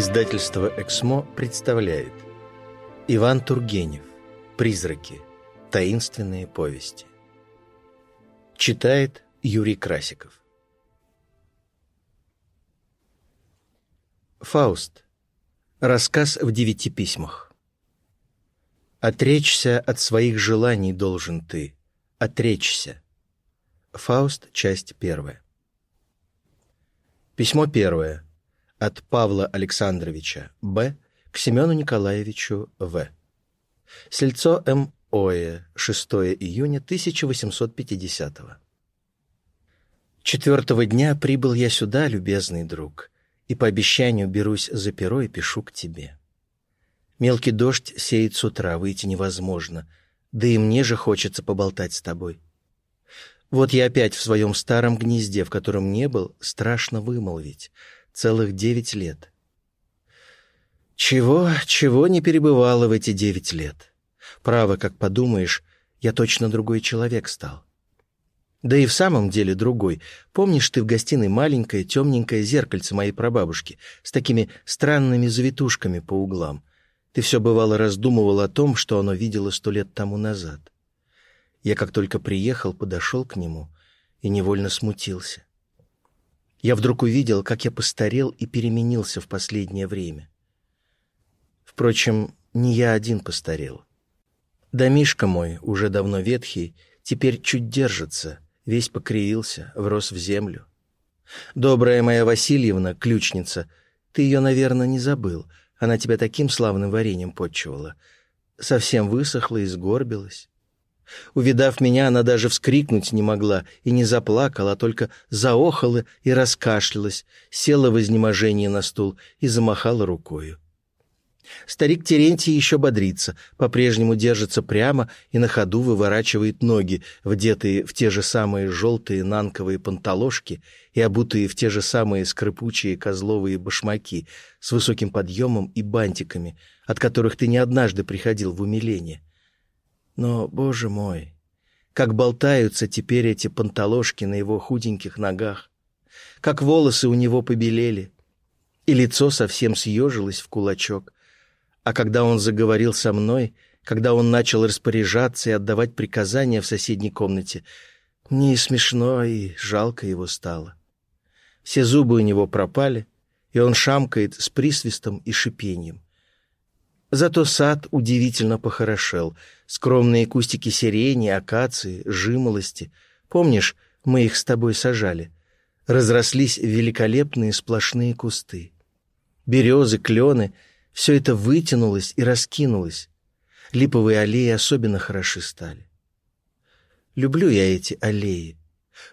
Издательство «Эксмо» представляет Иван Тургенев «Призраки. Таинственные повести» Читает Юрий Красиков Фауст. Рассказ в девяти письмах «Отречься от своих желаний должен ты. Отречься». Фауст, часть первая. Письмо первое. От Павла Александровича Б. к Семену Николаевичу В. Сельцо М. Ое, 6 июня 1850 -го. Четвертого дня прибыл я сюда, любезный друг, и по обещанию берусь за перо и пишу к тебе. Мелкий дождь сеет с утра, выйти невозможно, да и мне же хочется поболтать с тобой. Вот я опять в своем старом гнезде, в котором не был, страшно вымолвить — целых девять лет. Чего, чего не перебывало в эти девять лет. Право, как подумаешь, я точно другой человек стал. Да и в самом деле другой. Помнишь, ты в гостиной маленькое темненькое зеркальце моей прабабушки с такими странными завитушками по углам? Ты все бывало раздумывал о том, что оно видело сто лет тому назад. Я как только приехал, подошел к нему и невольно смутился. Я вдруг увидел, как я постарел и переменился в последнее время. Впрочем, не я один постарел. Домишка мой, уже давно ветхий, теперь чуть держится, весь покривился, врос в землю. Добрая моя Васильевна, ключница, ты ее, наверное, не забыл. Она тебя таким славным вареньем подчевала. Совсем высохла и сгорбилась. Увидав меня, она даже вскрикнуть не могла и не заплакала, а только заохала и раскашлялась, села в изнеможении на стул и замахала рукою. Старик Терентий еще бодрится, по-прежнему держится прямо и на ходу выворачивает ноги, вдетые в те же самые желтые нанковые панталошки и обутые в те же самые скрипучие козловые башмаки с высоким подъемом и бантиками, от которых ты не однажды приходил в умиление. Но, боже мой, как болтаются теперь эти панталошки на его худеньких ногах, как волосы у него побелели, и лицо совсем съежилось в кулачок. А когда он заговорил со мной, когда он начал распоряжаться и отдавать приказания в соседней комнате, мне и смешно, и жалко его стало. Все зубы у него пропали, и он шамкает с присвистом и шипением. Зато сад удивительно похорошел. Скромные кустики сирени, акации, жимолости. Помнишь, мы их с тобой сажали? Разрослись великолепные сплошные кусты. Березы, клены — все это вытянулось и раскинулось. Липовые аллеи особенно хороши стали. Люблю я эти аллеи.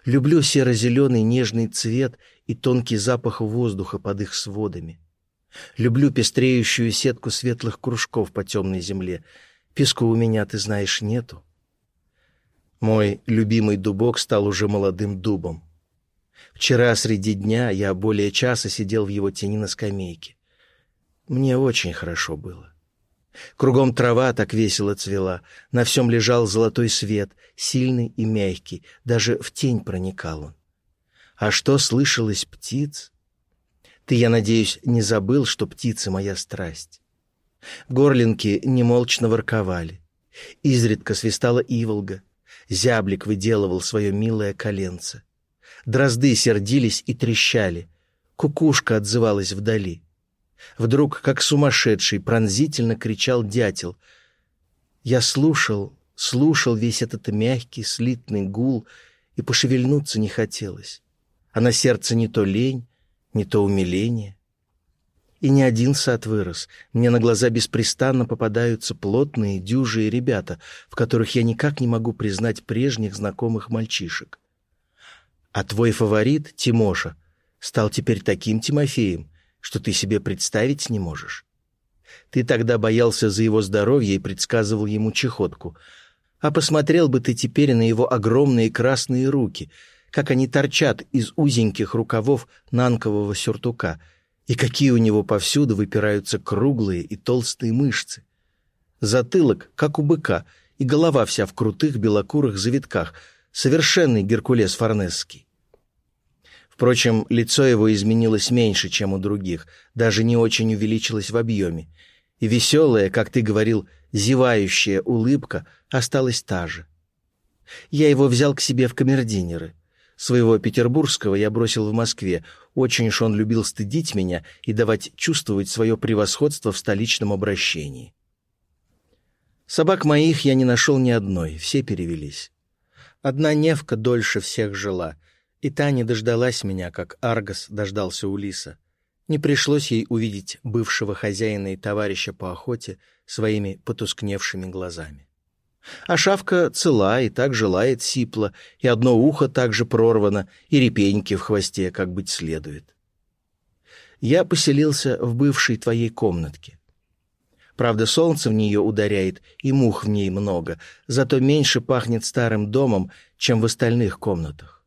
Люблю серо-зеленый нежный цвет и тонкий запах воздуха под их сводами. Люблю пестреющую сетку светлых кружков по темной земле. Песку у меня, ты знаешь, нету. Мой любимый дубок стал уже молодым дубом. Вчера среди дня я более часа сидел в его тени на скамейке. Мне очень хорошо было. Кругом трава так весело цвела, на всем лежал золотой свет, сильный и мягкий, даже в тень проникал он. А что слышалось птиц? Ты, я надеюсь, не забыл, что птица моя страсть. Горлинки немолчно ворковали. Изредка свистала иволга. Зяблик выделывал свое милое коленце. Дрозды сердились и трещали. Кукушка отзывалась вдали. Вдруг, как сумасшедший, пронзительно кричал дятел. Я слушал, слушал весь этот мягкий, слитный гул, и пошевельнуться не хотелось. А на сердце не то лень, не то умиление. И не один сад вырос. Мне на глаза беспрестанно попадаются плотные, дюжие ребята, в которых я никак не могу признать прежних знакомых мальчишек. А твой фаворит, Тимоша, стал теперь таким Тимофеем, что ты себе представить не можешь. Ты тогда боялся за его здоровье и предсказывал ему чехотку. А посмотрел бы ты теперь на его огромные красные руки — как они торчат из узеньких рукавов нанкового сюртука, и какие у него повсюду выпираются круглые и толстые мышцы. Затылок, как у быка, и голова вся в крутых белокурых завитках, совершенный Геркулес Форнесский. Впрочем, лицо его изменилось меньше, чем у других, даже не очень увеличилось в объеме. И веселая, как ты говорил, зевающая улыбка осталась та же. Я его взял к себе в камердинеры. Своего петербургского я бросил в Москве. Очень уж он любил стыдить меня и давать чувствовать свое превосходство в столичном обращении. Собак моих я не нашел ни одной, все перевелись. Одна Невка дольше всех жила, и та не дождалась меня, как Аргос дождался Улиса. Не пришлось ей увидеть бывшего хозяина и товарища по охоте своими потускневшими глазами. А шавка цела и так желает сипла, и одно ухо также прорвано, и репейники в хвосте, как быть следует. Я поселился в бывшей твоей комнатке. Правда, солнце в нее ударяет, и мух в ней много, зато меньше пахнет старым домом, чем в остальных комнатах.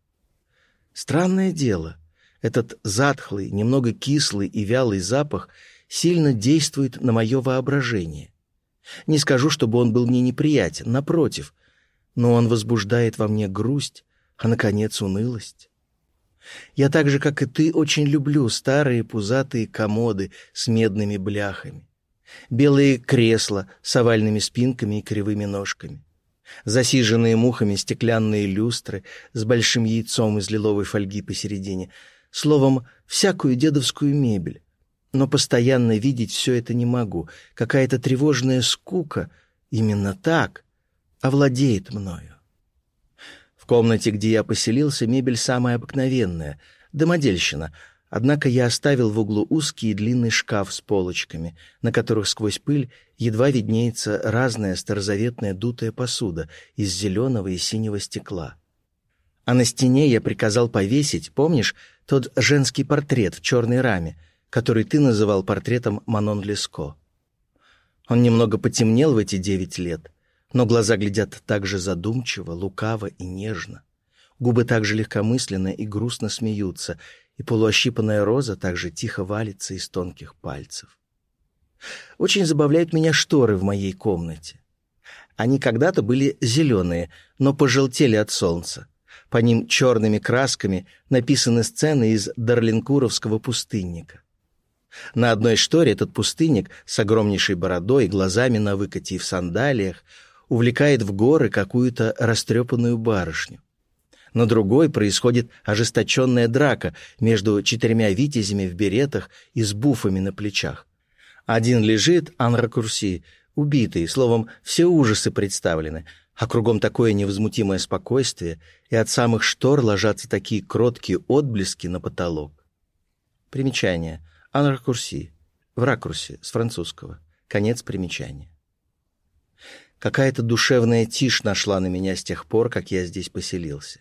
Странное дело, этот затхлый, немного кислый и вялый запах сильно действует на мое воображение. Не скажу, чтобы он был мне неприятен, напротив, но он возбуждает во мне грусть, а, наконец, унылость. Я так же, как и ты, очень люблю старые пузатые комоды с медными бляхами белые кресла с овальными спинками и кривыми ножками, засиженные мухами стеклянные люстры с большим яйцом из лиловой фольги посередине, словом, всякую дедовскую мебель. Но постоянно видеть все это не могу. Какая-то тревожная скука, именно так, овладеет мною. В комнате, где я поселился, мебель самая обыкновенная, домодельщина — Однако я оставил в углу узкий и длинный шкаф с полочками, на которых сквозь пыль едва виднеется разная старозаветная дутая посуда из зеленого и синего стекла. А на стене я приказал повесить, помнишь, тот женский портрет в черной раме, который ты называл портретом Манон Леско. Он немного потемнел в эти девять лет, но глаза глядят так же задумчиво, лукаво и нежно. Губы также легкомысленно и грустно смеются, и полуощипанная роза также тихо валится из тонких пальцев. Очень забавляют меня шторы в моей комнате. Они когда-то были зеленые, но пожелтели от солнца. По ним черными красками написаны сцены из Дарлинкуровского пустынника. На одной шторе этот пустынник с огромнейшей бородой, глазами на выкате и в сандалиях увлекает в горы какую-то растрепанную барышню на другой происходит ожесточенная драка между четырьмя витязями в беретах и с буфами на плечах. Один лежит, анракурси, убитый, словом, все ужасы представлены, а кругом такое невозмутимое спокойствие, и от самых штор ложатся такие кроткие отблески на потолок. Примечание. Анракурси. В ракурсе, с французского. Конец примечания. Какая-то душевная тишь нашла на меня с тех пор, как я здесь поселился.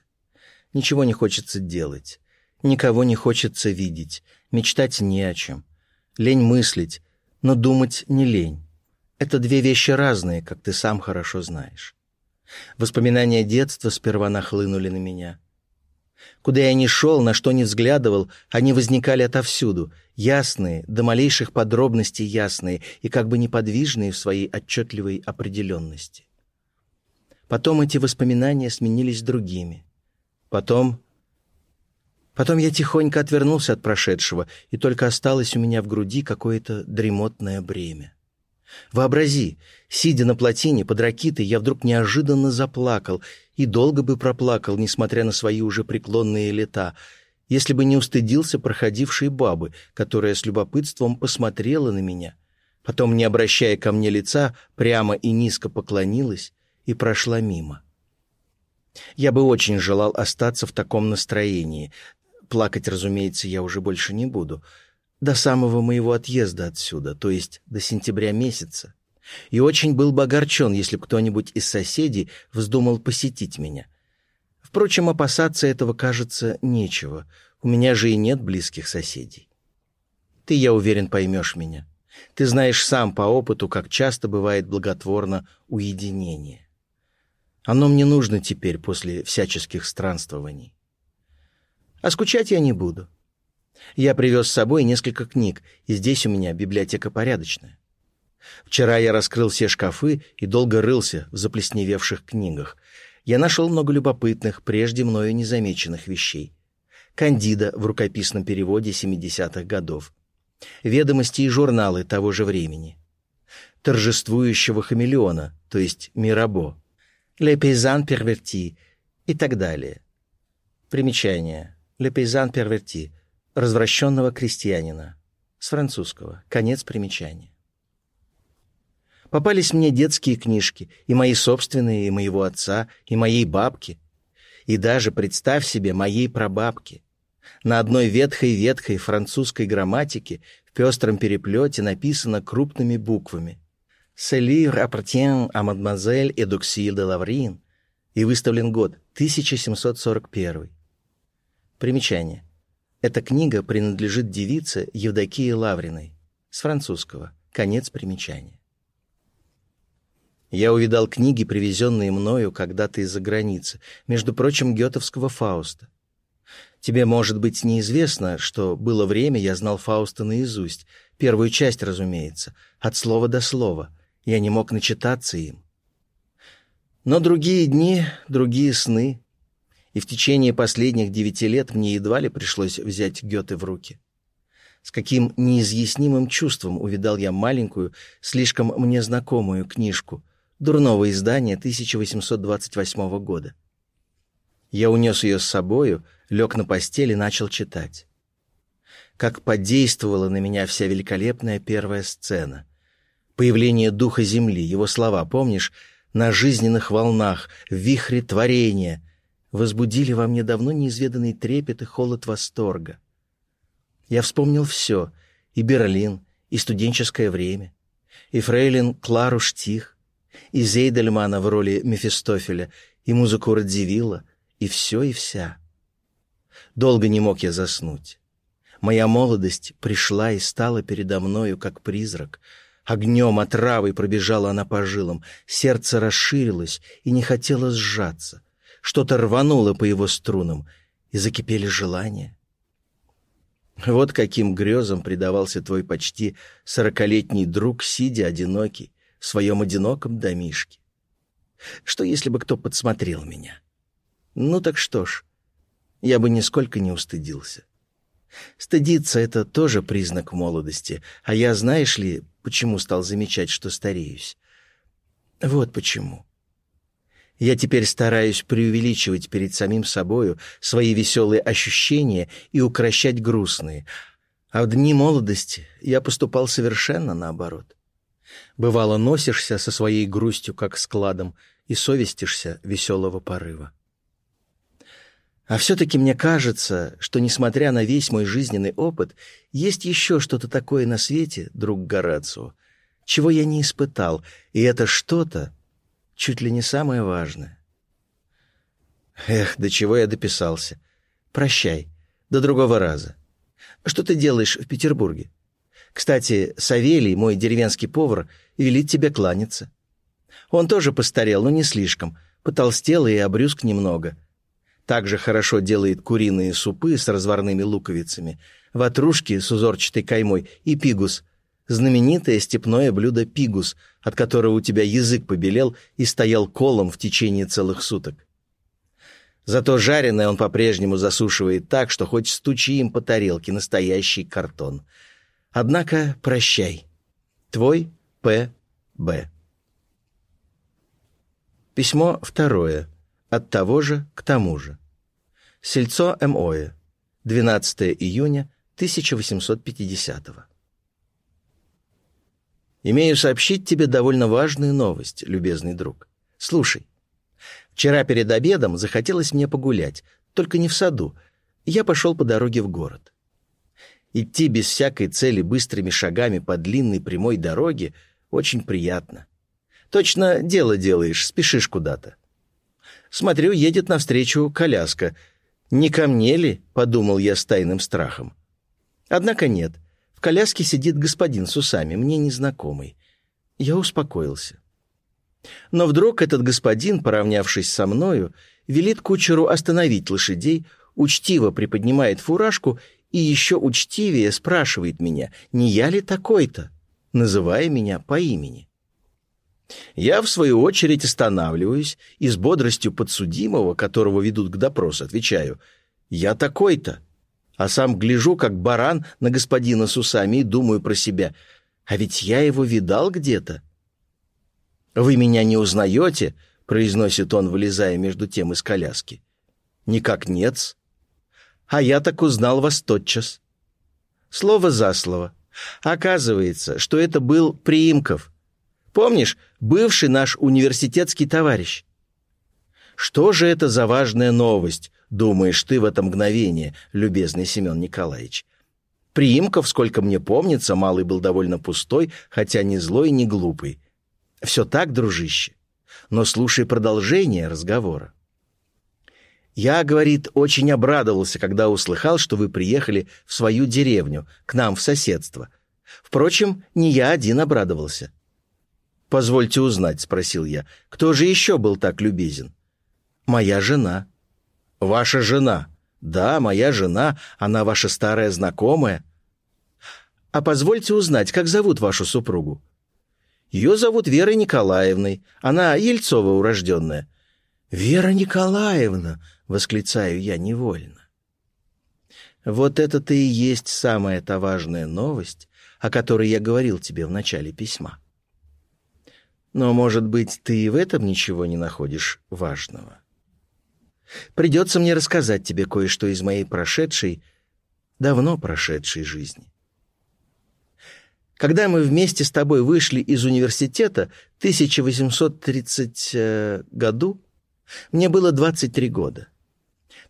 Ничего не хочется делать. Никого не хочется видеть. Мечтать не о чем. Лень мыслить, но думать не лень. Это две вещи разные, как ты сам хорошо знаешь. Воспоминания детства сперва нахлынули на меня. Куда я ни шел, на что ни взглядывал, они возникали отовсюду, ясные, до малейших подробностей ясные и как бы неподвижные в своей отчетливой определенности. Потом эти воспоминания сменились другими. Потом... Потом я тихонько отвернулся от прошедшего, и только осталось у меня в груди какое-то дремотное бремя. Вообрази, сидя на плотине под ракитой, я вдруг неожиданно заплакал, и долго бы проплакал, несмотря на свои уже преклонные лета, если бы не устыдился проходившей бабы, которая с любопытством посмотрела на меня, потом, не обращая ко мне лица, прямо и низко поклонилась и прошла мимо. Я бы очень желал остаться в таком настроении. Плакать, разумеется, я уже больше не буду. До самого моего отъезда отсюда, то есть до сентября месяца. И очень был бы огорчен, если кто-нибудь из соседей вздумал посетить меня. Впрочем, опасаться этого, кажется, нечего. У меня же и нет близких соседей. Ты, я уверен, поймешь меня. Ты знаешь сам по опыту, как часто бывает благотворно уединение. Оно мне нужно теперь после всяческих странствований. А скучать я не буду. Я привез с собой несколько книг, и здесь у меня библиотека порядочная. Вчера я раскрыл все шкафы и долго рылся в заплесневевших книгах. Я нашел много любопытных, прежде мною незамеченных вещей. Кандида в рукописном переводе 70-х годов, ведомости и журналы того же времени, торжествующего хамелеона, то есть Мирабо, «Le Paysan Perverti» и так далее. Примечание. «Le Paysan Perverti» — «развращенного крестьянина». С французского. Конец примечания. Попались мне детские книжки, и мои собственные, и моего отца, и моей бабки. И даже, представь себе, моей прабабки. На одной ветхой-ветхой французской грамматике в пестром переплете написано крупными буквами «Ce livre appartient à mademoiselle Эдуксиль де Лаврин» и выставлен год 1741. Примечание. Эта книга принадлежит девице Евдокии Лавриной. С французского. Конец примечания. Я увидал книги, привезенные мною когда-то из-за границы, между прочим, гетовского Фауста. Тебе, может быть, неизвестно, что было время, я знал Фауста наизусть, первую часть, разумеется, от слова до слова. Я не мог начитаться им. Но другие дни, другие сны, и в течение последних девяти лет мне едва ли пришлось взять Гёте в руки. С каким неизъяснимым чувством увидал я маленькую, слишком мне знакомую книжку, дурного издания 1828 года. Я унес ее с собою, лег на постель и начал читать. Как подействовала на меня вся великолепная первая сцена. Появление духа земли, его слова, помнишь, на жизненных волнах, в вихре творения, возбудили во мне давно неизведанный трепет и холод восторга. Я вспомнил все, и Берлин, и студенческое время, и фрейлин Клару Штих, и Зейдельмана в роли Мефистофеля, и музыку Радзивилла, и все и вся. Долго не мог я заснуть. Моя молодость пришла и стала передо мною, как призрак. Огнем, отравой пробежала она по жилам, сердце расширилось и не хотело сжаться. Что-то рвануло по его струнам, и закипели желания. Вот каким грезам предавался твой почти сорокалетний друг, сидя одинокий, в своем одиноком домишке. Что, если бы кто подсмотрел меня? Ну так что ж, я бы нисколько не устыдился. Стыдиться — это тоже признак молодости, а я, знаешь ли, почему стал замечать, что стареюсь? Вот почему. Я теперь стараюсь преувеличивать перед самим собою свои веселые ощущения и укращать грустные, а в дни молодости я поступал совершенно наоборот. Бывало, носишься со своей грустью, как складом, и совестишься веселого порыва. А все-таки мне кажется, что, несмотря на весь мой жизненный опыт, есть еще что-то такое на свете, друг Горацио, чего я не испытал, и это что-то чуть ли не самое важное. Эх, до чего я дописался. Прощай, до другого раза. Что ты делаешь в Петербурге? Кстати, Савелий, мой деревенский повар, велит тебе кланяться. Он тоже постарел, но не слишком. Потолстел и обрюзг немного. Также хорошо делает куриные супы с разварными луковицами, ватрушки с узорчатой каймой и пигус. Знаменитое степное блюдо пигус, от которого у тебя язык побелел и стоял колом в течение целых суток. Зато жареное он по-прежнему засушивает так, что хоть стучи им по тарелке, настоящий картон — Однако прощай. Твой П. Б. Письмо второе. От того же к тому же. Сельцо МОЭ. 12 июня 1850 -го. Имею сообщить тебе довольно важную новость, любезный друг. Слушай. Вчера перед обедом захотелось мне погулять, только не в саду. Я пошел по дороге в город. Идти без всякой цели быстрыми шагами по длинной прямой дороге очень приятно. Точно дело делаешь, спешишь куда-то. Смотрю, едет навстречу коляска. Не ко мне ли, подумал я с тайным страхом. Однако нет. В коляске сидит господин с усами, мне незнакомый. Я успокоился. Но вдруг этот господин, поравнявшись со мною, велит кучеру остановить лошадей, учтиво приподнимает фуражку и еще учтивее спрашивает меня, не я ли такой-то, называя меня по имени. Я, в свою очередь, останавливаюсь и с бодростью подсудимого, которого ведут к допросу, отвечаю «Я такой-то, А сам гляжу, как баран на господина с усами, и думаю про себя, а ведь я его видал где-то. «Вы меня не узнаете?» — произносит он, вылезая между тем из коляски. «Никак нет А я так узнал вас тотчас». Слово за слово. Оказывается, что это был Приимков. Помнишь, бывший наш университетский товарищ? Что же это за важная новость, думаешь ты в это мгновение, любезный Семен Николаевич? Приимков, сколько мне помнится, малый был довольно пустой, хотя не злой, не глупый. Все так, дружище. Но слушай продолжение разговора. Я, говорит, очень обрадовался, когда услыхал, что вы приехали в свою деревню, к нам в соседство. Впрочем, не я один обрадовался. «Позвольте узнать», — спросил я, — «кто же еще был так любезен?» «Моя жена». «Ваша жена?» «Да, моя жена. Она ваша старая знакомая». «А позвольте узнать, как зовут вашу супругу?» Ее зовут Верой Николаевной. Она Ельцова урожденная». «Вера Николаевна!» — восклицаю я невольно. Вот это-то и есть самая-то важная новость, о которой я говорил тебе в начале письма. Но, может быть, ты и в этом ничего не находишь важного. Придется мне рассказать тебе кое-что из моей прошедшей, давно прошедшей жизни. Когда мы вместе с тобой вышли из университета в 1830 э, году, мне было 23 года.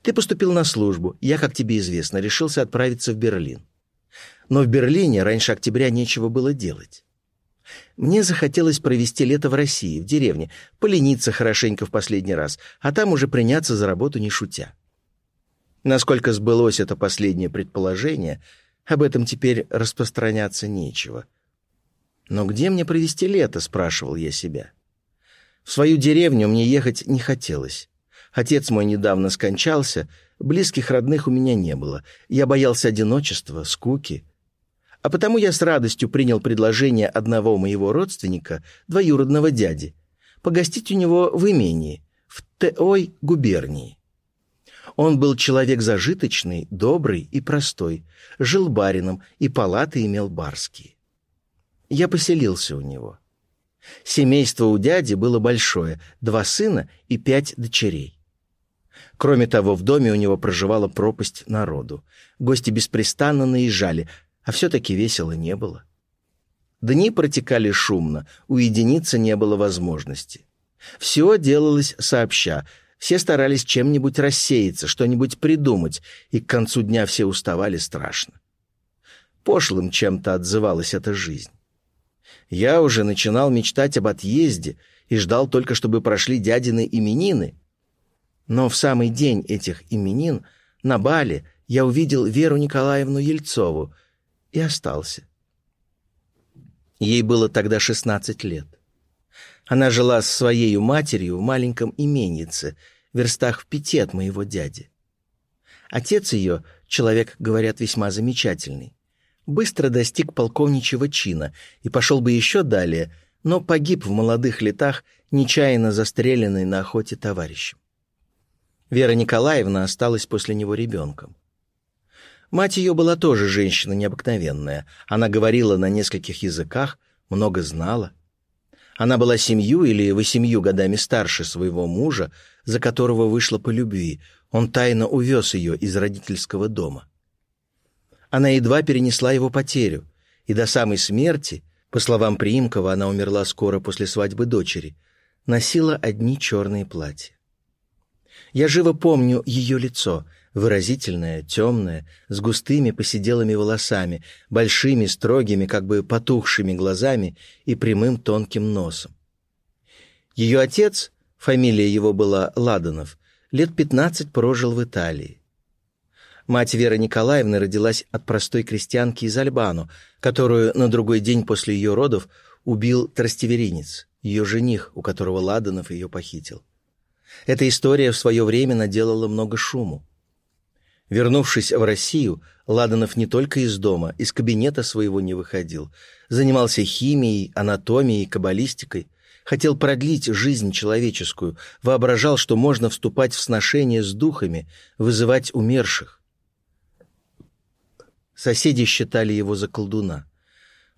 Ты поступил на службу, я, как тебе известно, решился отправиться в Берлин. Но в Берлине раньше октября нечего было делать. Мне захотелось провести лето в России, в деревне, полениться хорошенько в последний раз, а там уже приняться за работу не шутя. Насколько сбылось это последнее предположение – об этом теперь распространяться нечего. «Но где мне провести лето?» — спрашивал я себя. В свою деревню мне ехать не хотелось. Отец мой недавно скончался, близких родных у меня не было. Я боялся одиночества, скуки. А потому я с радостью принял предложение одного моего родственника, двоюродного дяди, погостить у него в имении, в Теой губернии. Он был человек зажиточный, добрый и простой, жил барином и палаты имел барские. Я поселился у него. Семейство у дяди было большое, два сына и пять дочерей. Кроме того, в доме у него проживала пропасть народу. Гости беспрестанно наезжали, а все-таки весело не было. Дни протекали шумно, уединиться не было возможности. Все делалось сообща — все старались чем-нибудь рассеяться, что-нибудь придумать, и к концу дня все уставали страшно. Пошлым чем-то отзывалась эта жизнь. Я уже начинал мечтать об отъезде и ждал только, чтобы прошли дядины именины. Но в самый день этих именин на бале я увидел Веру Николаевну Ельцову и остался. Ей было тогда шестнадцать лет. Она жила с своей матерью в маленьком именице, в верстах в пяти от моего дяди. Отец ее, человек, говорят, весьма замечательный, быстро достиг полковничьего чина и пошел бы еще далее, но погиб в молодых летах, нечаянно застреленный на охоте товарищем. Вера Николаевна осталась после него ребенком. Мать ее была тоже женщина необыкновенная. Она говорила на нескольких языках, много знала. Она была семью или восемью годами старше своего мужа, за которого вышла по любви. Он тайно увез ее из родительского дома. Она едва перенесла его потерю, и до самой смерти, по словам Приимкова, она умерла скоро после свадьбы дочери, носила одни черные платья. Я живо помню ее лицо — выразительная, темная, с густыми поседелыми волосами, большими, строгими, как бы потухшими глазами и прямым тонким носом. Ее отец, фамилия его была Ладанов, лет пятнадцать прожил в Италии. Мать Вера Николаевна родилась от простой крестьянки из Альбану, которую на другой день после ее родов убил тростеверинец, ее жених, у которого Ладанов ее похитил. Эта история в свое время наделала много шуму. Вернувшись в Россию, Ладанов не только из дома, из кабинета своего не выходил. Занимался химией, анатомией, каббалистикой. Хотел продлить жизнь человеческую, воображал, что можно вступать в сношение с духами, вызывать умерших. Соседи считали его за колдуна.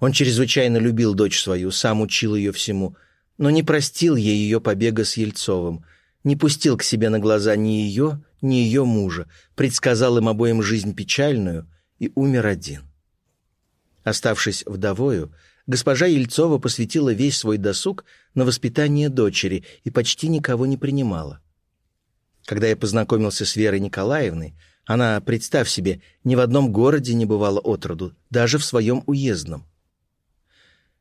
Он чрезвычайно любил дочь свою, сам учил ее всему, но не простил ей ее побега с Ельцовым, не пустил к себе на глаза ни ее, ни ее мужа, предсказал им обоим жизнь печальную и умер один. Оставшись вдовою, госпожа Ельцова посвятила весь свой досуг на воспитание дочери и почти никого не принимала. Когда я познакомился с Верой Николаевной, она, представь себе, ни в одном городе не бывала отроду, даже в своем уездном.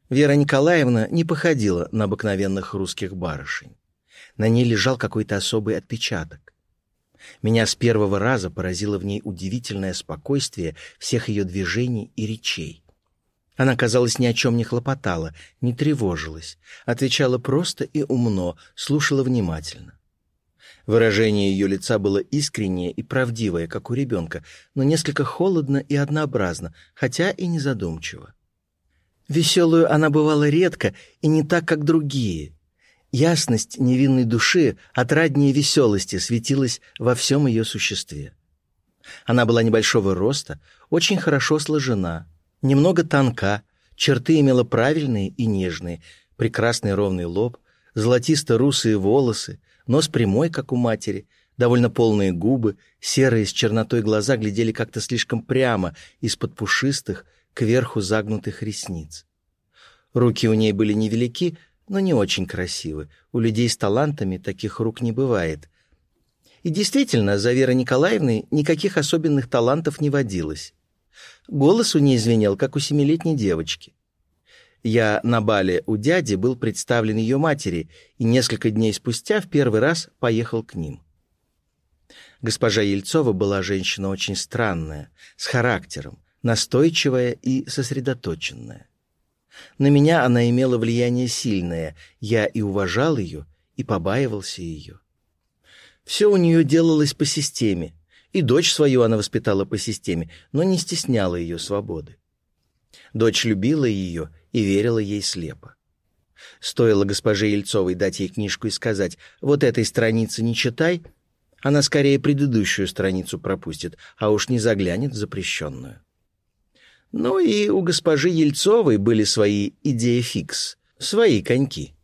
Вера Николаевна не походила на обыкновенных русских барышень. На ней лежал какой-то особый отпечаток. Меня с первого раза поразило в ней удивительное спокойствие всех ее движений и речей. Она, казалось, ни о чем не хлопотала, не тревожилась, отвечала просто и умно, слушала внимательно. Выражение ее лица было искреннее и правдивое, как у ребенка, но несколько холодно и однообразно, хотя и не задумчиво. Веселую она бывала редко и не так, как другие. Ясность невинной души, отраднее веселости светилась во всем ее существе. Она была небольшого роста, очень хорошо сложена, немного тонка, черты имела правильные и нежные, прекрасный ровный лоб, золотисто-русые волосы, нос прямой, как у матери, довольно полные губы, серые с чернотой глаза глядели как-то слишком прямо из-под пушистых, кверху загнутых ресниц. Руки у ней были невелики, но не очень красивы. У людей с талантами таких рук не бывает. И действительно, за Верой Николаевной никаких особенных талантов не водилось. Голос у ней звенел, как у семилетней девочки. Я на бале у дяди был представлен ее матери и несколько дней спустя в первый раз поехал к ним. Госпожа Ельцова была женщина очень странная, с характером, настойчивая и сосредоточенная. На меня она имела влияние сильное, я и уважал ее, и побаивался ее. Все у нее делалось по системе, и дочь свою она воспитала по системе, но не стесняла ее свободы. Дочь любила ее и верила ей слепо. Стоило госпоже Ельцовой дать ей книжку и сказать «вот этой страницы не читай», она скорее предыдущую страницу пропустит, а уж не заглянет в запрещенную. Ну и у госпожи Ельцовой были свои идеи фикс, свои коньки.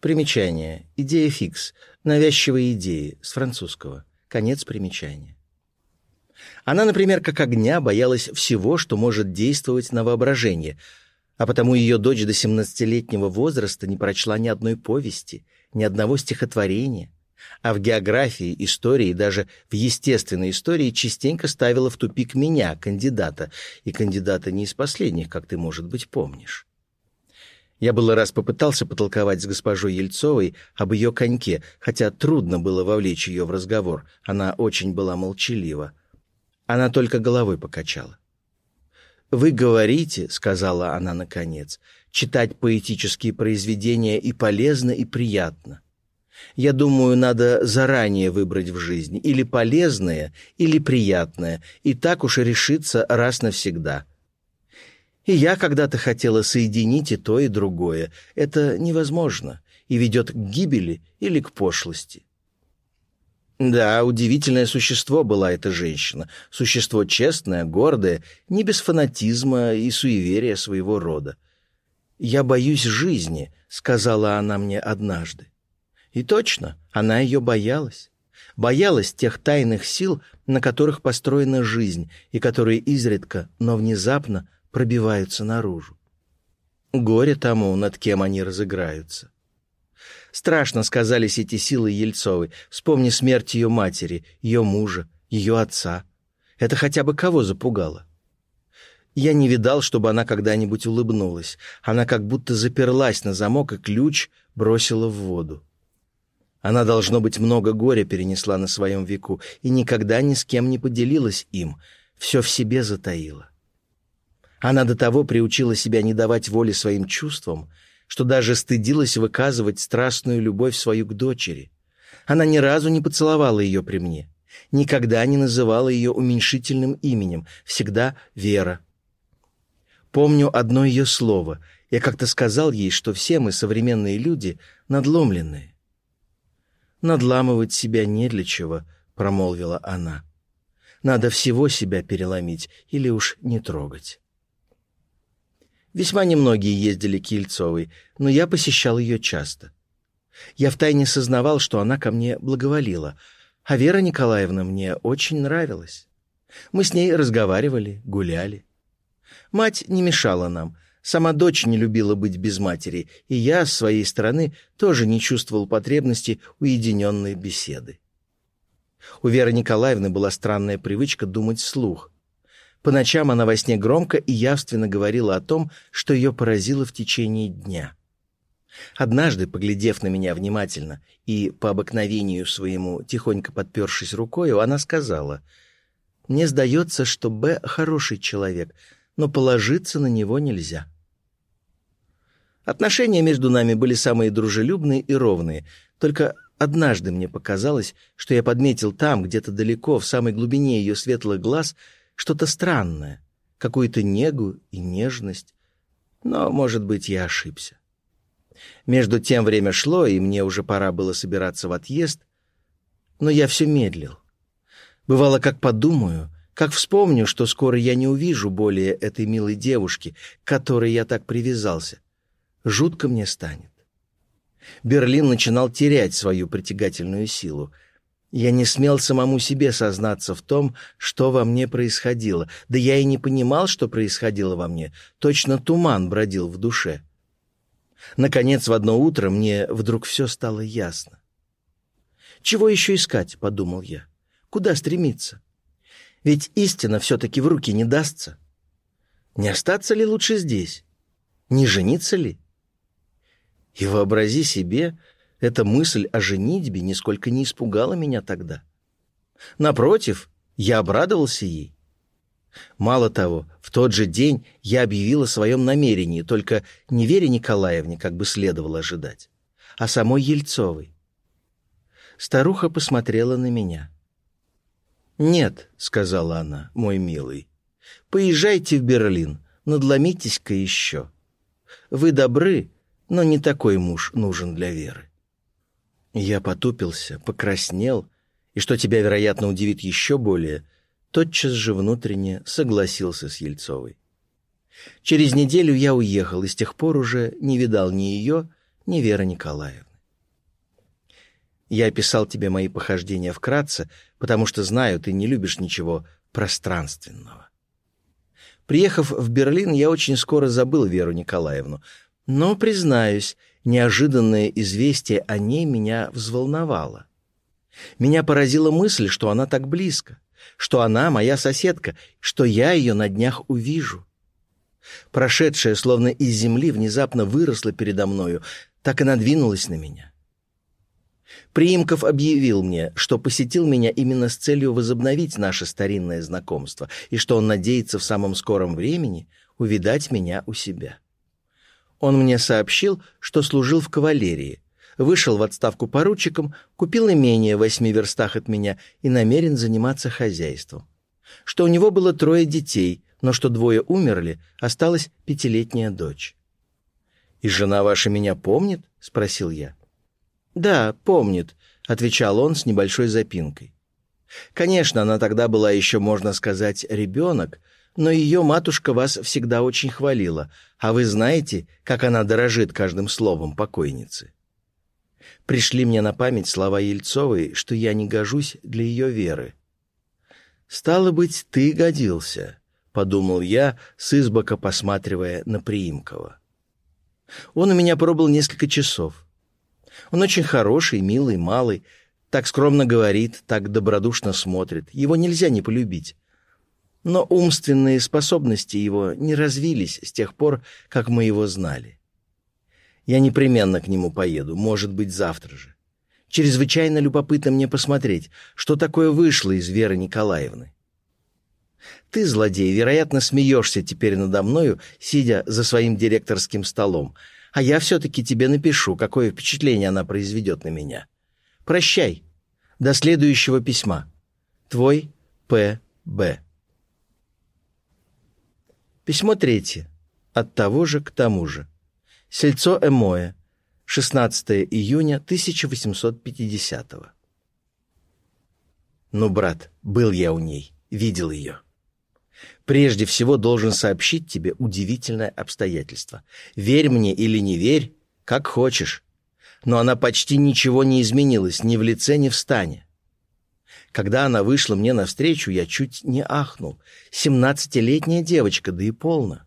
Примечание. Идея фикс. Навязчивые идеи. С французского. Конец примечания. Она, например, как огня боялась всего, что может действовать на воображение, а потому ее дочь до 17-летнего возраста не прочла ни одной повести, ни одного стихотворения, а в географии, истории даже в естественной истории частенько ставила в тупик меня, кандидата, и кандидата не из последних, как ты, может быть, помнишь. Я было раз попытался потолковать с госпожой Ельцовой об ее коньке, хотя трудно было вовлечь ее в разговор, она очень была молчалива. Она только головой покачала. «Вы говорите, — сказала она наконец, — читать поэтические произведения и полезно, и приятно. Я думаю, надо заранее выбрать в жизни или полезное, или приятное, и так уж и решиться раз навсегда. И я когда-то хотела соединить и то, и другое. Это невозможно и ведет к гибели или к пошлости. Да, удивительное существо была эта женщина. Существо честное, гордое, не без фанатизма и суеверия своего рода. «Я боюсь жизни», — сказала она мне однажды. И точно, она ее боялась. Боялась тех тайных сил, на которых построена жизнь, и которые изредка, но внезапно пробиваются наружу. Горе тому, над кем они разыграются. Страшно сказались эти силы Ельцовой. Вспомни смерть ее матери, ее мужа, ее отца. Это хотя бы кого запугало? Я не видал, чтобы она когда-нибудь улыбнулась. Она как будто заперлась на замок и ключ бросила в воду. Она, должно быть, много горя перенесла на своем веку и никогда ни с кем не поделилась им, все в себе затаила. Она до того приучила себя не давать воли своим чувствам, что даже стыдилась выказывать страстную любовь свою к дочери. Она ни разу не поцеловала ее при мне, никогда не называла ее уменьшительным именем, всегда Вера. Помню одно ее слово. Я как-то сказал ей, что все мы, современные люди, надломленные. «Надламывать себя не для чего», — промолвила она. Надо всего себя переломить или уж не трогать. Весьма немногие ездили к Ельцовой, но я посещал ее часто. Я втайне сознавал, что она ко мне благоволила, а Вера Николаевна мне очень нравилась. Мы с ней разговаривали, гуляли. Мать не мешала нам. Сама дочь не любила быть без матери, и я, с своей стороны, тоже не чувствовал потребности уединенной беседы. У Веры Николаевны была странная привычка думать вслух. По ночам она во сне громко и явственно говорила о том, что ее поразило в течение дня. Однажды, поглядев на меня внимательно и по обыкновению своему тихонько подпершись рукой, она сказала, «Мне сдается, что Б хороший человек, но положиться на него нельзя». Отношения между нами были самые дружелюбные и ровные, только однажды мне показалось, что я подметил там, где-то далеко, в самой глубине ее светлых глаз, что-то странное, какую-то негу и нежность, но, может быть, я ошибся. Между тем время шло, и мне уже пора было собираться в отъезд, но я все медлил. Бывало, как подумаю, как вспомню, что скоро я не увижу более этой милой девушки, к которой я так привязался. Жутко мне станет. Берлин начинал терять свою притягательную силу. Я не смел самому себе сознаться в том, что во мне происходило. Да я и не понимал, что происходило во мне. Точно туман бродил в душе. Наконец, в одно утро мне вдруг все стало ясно. «Чего еще искать?» — подумал я. «Куда стремиться? Ведь истина все-таки в руки не дастся. Не остаться ли лучше здесь? Не жениться ли?» И вообрази себе, эта мысль о женитьбе нисколько не испугала меня тогда. Напротив, я обрадовался ей. Мало того, в тот же день я объявил о своем намерении, только не Вере Николаевне, как бы следовало ожидать, а самой Ельцовой. Старуха посмотрела на меня. «Нет», — сказала она, мой милый, — «поезжайте в Берлин, надломитесь-ка еще. Вы добры, но не такой муж нужен для Веры». Я потупился, покраснел, и, что тебя, вероятно, удивит еще более, тотчас же внутренне согласился с Ельцовой. Через неделю я уехал, и с тех пор уже не видал ни ее, ни Веры Николаевны. Я описал тебе мои похождения вкратце, потому что знаю, ты не любишь ничего пространственного. Приехав в Берлин, я очень скоро забыл Веру Николаевну, но, признаюсь, неожиданное известие о ней меня взволновало. Меня поразила мысль, что она так близко что она моя соседка, что я ее на днях увижу. Прошедшая, словно из земли, внезапно выросла передо мною, так и надвинулась на меня. Приимков объявил мне, что посетил меня именно с целью возобновить наше старинное знакомство и что он надеется в самом скором времени увидать меня у себя. Он мне сообщил, что служил в кавалерии, вышел в отставку поручиком, купил имение в восьми верстах от меня и намерен заниматься хозяйством. Что у него было трое детей, но что двое умерли, осталась пятилетняя дочь. «И жена ваша меня помнит?» — спросил я. «Да, помнит», — отвечал он с небольшой запинкой. «Конечно, она тогда была еще, можно сказать, ребенок, но ее матушка вас всегда очень хвалила, а вы знаете, как она дорожит каждым словом покойницы. Пришли мне на память слова Ельцовой, что я не гожусь для ее веры. «Стало быть, ты годился», — подумал я, с избока посматривая на Приимкова. Он у меня пробыл несколько часов. Он очень хороший, милый, малый, так скромно говорит, так добродушно смотрит. Его нельзя не полюбить. Но умственные способности его не развились с тех пор, как мы его знали. Я непременно к нему поеду, может быть, завтра же. Чрезвычайно любопытно мне посмотреть, что такое вышло из Веры Николаевны. Ты, злодей, вероятно, смеешься теперь надо мною, сидя за своим директорским столом, а я все-таки тебе напишу, какое впечатление она произведет на меня. Прощай. До следующего письма. Твой П. Б. Письмо третье. От того же к тому же. Сельцо Эмоэ, 16 июня 1850 -го. Ну, брат, был я у ней. видел ее. Прежде всего должен сообщить тебе удивительное обстоятельство. Верь мне или не верь, как хочешь. Но она почти ничего не изменилась ни в лице, ни в стане. Когда она вышла мне навстречу, я чуть не ахнул. Семнадцатилетняя девочка, да и полно.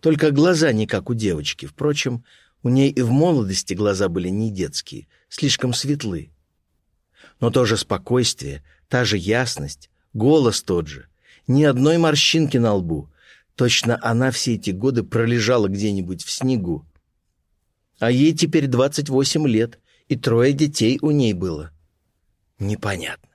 Только глаза не как у девочки. Впрочем, у ней и в молодости глаза были не детские, слишком светлы. Но то же спокойствие, та же ясность, голос тот же, ни одной морщинки на лбу. Точно она все эти годы пролежала где-нибудь в снегу. А ей теперь 28 лет, и трое детей у ней было. Непонятно.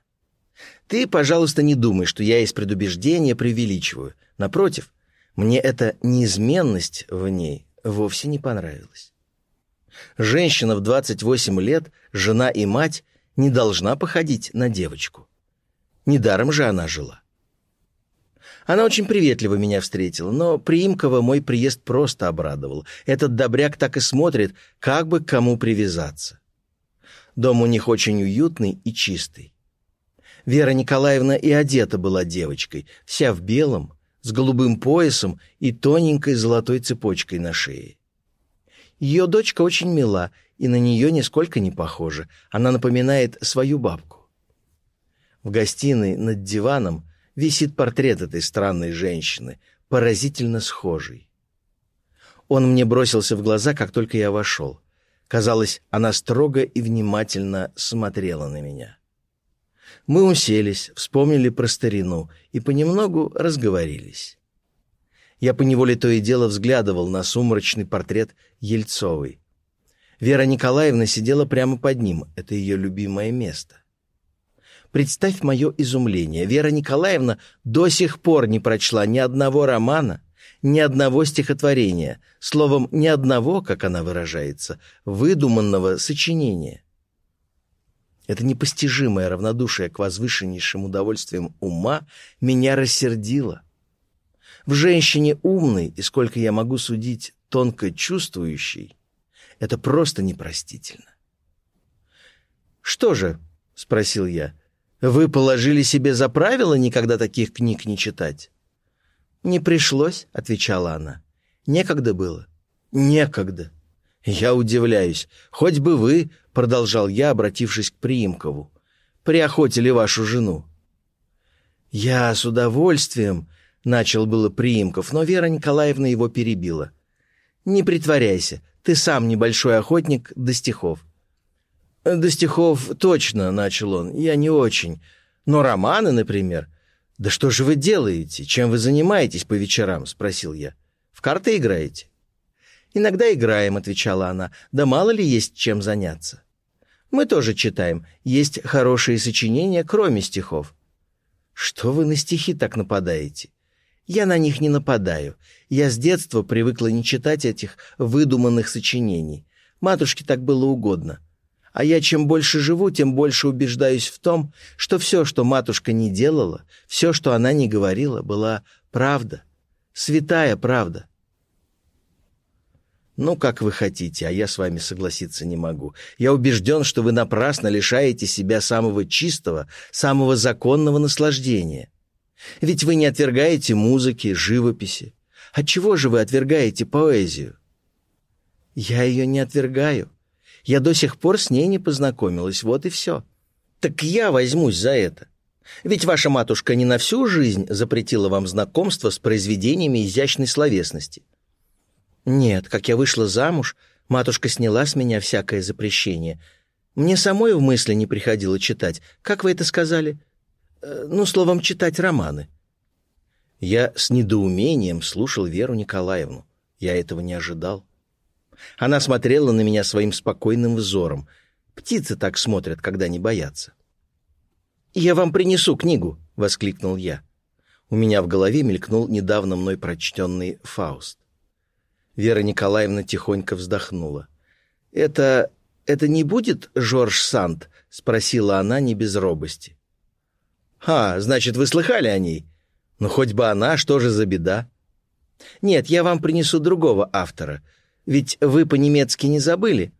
Ты, пожалуйста, не думай, что я из предубеждения преувеличиваю. Напротив, мне эта неизменность в ней вовсе не понравилась. Женщина в 28 лет, жена и мать, не должна походить на девочку. Недаром же она жила. Она очень приветливо меня встретила, но Приимкова мой приезд просто обрадовал. Этот добряк так и смотрит, как бы к кому привязаться. Дом у них очень уютный и чистый. Вера Николаевна и одета была девочкой, вся в белом, с голубым поясом и тоненькой золотой цепочкой на шее. Ее дочка очень мила, и на нее нисколько не похожа. Она напоминает свою бабку. В гостиной над диваном висит портрет этой странной женщины, поразительно схожий. Он мне бросился в глаза, как только я вошел. Казалось, она строго и внимательно смотрела на меня. Мы уселись, вспомнили про старину и понемногу разговорились. Я поневоле то и дело взглядывал на сумрачный портрет Ельцовой. Вера Николаевна сидела прямо под ним, это ее любимое место. Представь мое изумление. Вера Николаевна до сих пор не прочла ни одного романа, ни одного стихотворения, словом, ни одного, как она выражается, выдуманного сочинения. Это непостижимое равнодушие к возвышеннейшим удовольствиям ума меня рассердило. В женщине умной, и сколько я могу судить, тонко чувствующей, это просто непростительно. «Что же?» — спросил я. «Вы положили себе за правило никогда таких книг не читать?» «Не пришлось», — отвечала она. «Некогда было». «Некогда». «Я удивляюсь. Хоть бы вы, — продолжал я, обратившись к Приимкову, — приохотили вашу жену». «Я с удовольствием», — начал было Приимков, но Вера Николаевна его перебила. «Не притворяйся, ты сам небольшой охотник до стихов». «До стихов точно», — начал он, — «я не очень. Но романы, например, «Да что же вы делаете? Чем вы занимаетесь по вечерам?» — спросил я. «В карты играете?» «Иногда играем», — отвечала она. «Да мало ли есть чем заняться». «Мы тоже читаем. Есть хорошие сочинения, кроме стихов». «Что вы на стихи так нападаете?» «Я на них не нападаю. Я с детства привыкла не читать этих выдуманных сочинений. Матушке так было угодно. А я чем больше живу, тем больше убеждаюсь в том, что все, что матушка не делала, все, что она не говорила, была правда, святая правда. Ну, как вы хотите, а я с вами согласиться не могу. Я убежден, что вы напрасно лишаете себя самого чистого, самого законного наслаждения. Ведь вы не отвергаете музыки, живописи. Отчего же вы отвергаете поэзию? Я ее не отвергаю. Я до сих пор с ней не познакомилась, вот и все. Так я возьмусь за это. Ведь ваша матушка не на всю жизнь запретила вам знакомство с произведениями изящной словесности. Нет, как я вышла замуж, матушка сняла с меня всякое запрещение. Мне самой в мысли не приходило читать. Как вы это сказали? Э, ну, словом, читать романы. Я с недоумением слушал Веру Николаевну. Я этого не ожидал. Она смотрела на меня своим спокойным взором. Птицы так смотрят, когда не боятся. «Я вам принесу книгу!» — воскликнул я. У меня в голове мелькнул недавно мной прочтенный «Фауст». Вера Николаевна тихонько вздохнула. «Это... это не будет Жорж Санд?» — спросила она не без робости. «А, значит, вы слыхали о ней? Ну, хоть бы она, что же за беда?» «Нет, я вам принесу другого автора. Ведь вы по-немецки не забыли?»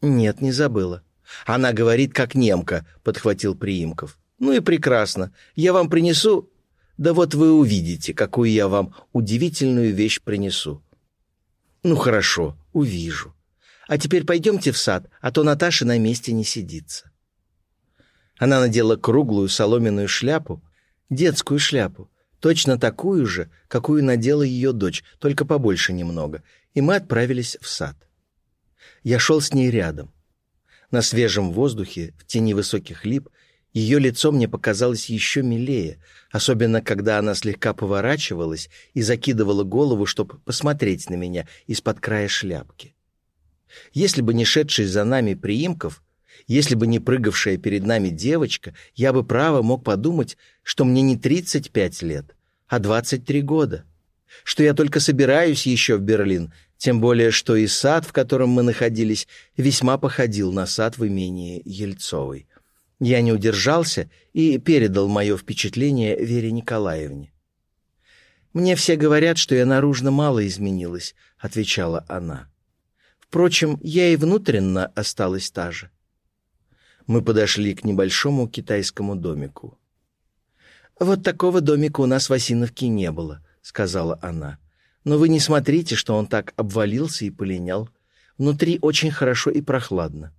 «Нет, не забыла». «Она говорит, как немка», — подхватил Приимков. Ну и прекрасно. Я вам принесу... Да вот вы увидите, какую я вам удивительную вещь принесу. Ну хорошо, увижу. А теперь пойдемте в сад, а то Наташа на месте не сидится. Она надела круглую соломенную шляпу, детскую шляпу, точно такую же, какую надела ее дочь, только побольше немного, и мы отправились в сад. Я шел с ней рядом. На свежем воздухе, в тени высоких лип, ее лицо мне показалось еще милее, особенно когда она слегка поворачивалась и закидывала голову, чтобы посмотреть на меня из-под края шляпки. Если бы не шедший за нами приимков, если бы не прыгавшая перед нами девочка, я бы право мог подумать, что мне не 35 лет, а 23 года, что я только собираюсь еще в Берлин, тем более что и сад, в котором мы находились, весьма походил на сад в имении Ельцовой. Я не удержался и передал мое впечатление Вере Николаевне. «Мне все говорят, что я наружно мало изменилась», — отвечала она. «Впрочем, я и внутренно осталась та же». Мы подошли к небольшому китайскому домику. «Вот такого домика у нас в Осиновке не было», — сказала она. «Но вы не смотрите, что он так обвалился и полинял. Внутри очень хорошо и прохладно».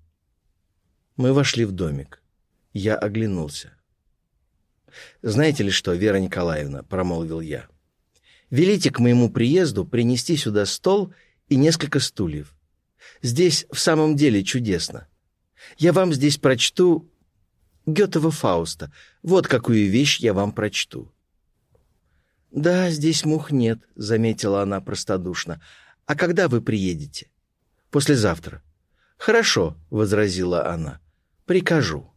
Мы вошли в домик. Я оглянулся. «Знаете ли что, Вера Николаевна?» — промолвил я. «Велите к моему приезду принести сюда стол и несколько стульев. Здесь в самом деле чудесно. Я вам здесь прочту Гетова Фауста. Вот какую вещь я вам прочту». «Да, здесь мух нет», — заметила она простодушно. «А когда вы приедете?» «Послезавтра». «Хорошо», — возразила она. «Прикажу».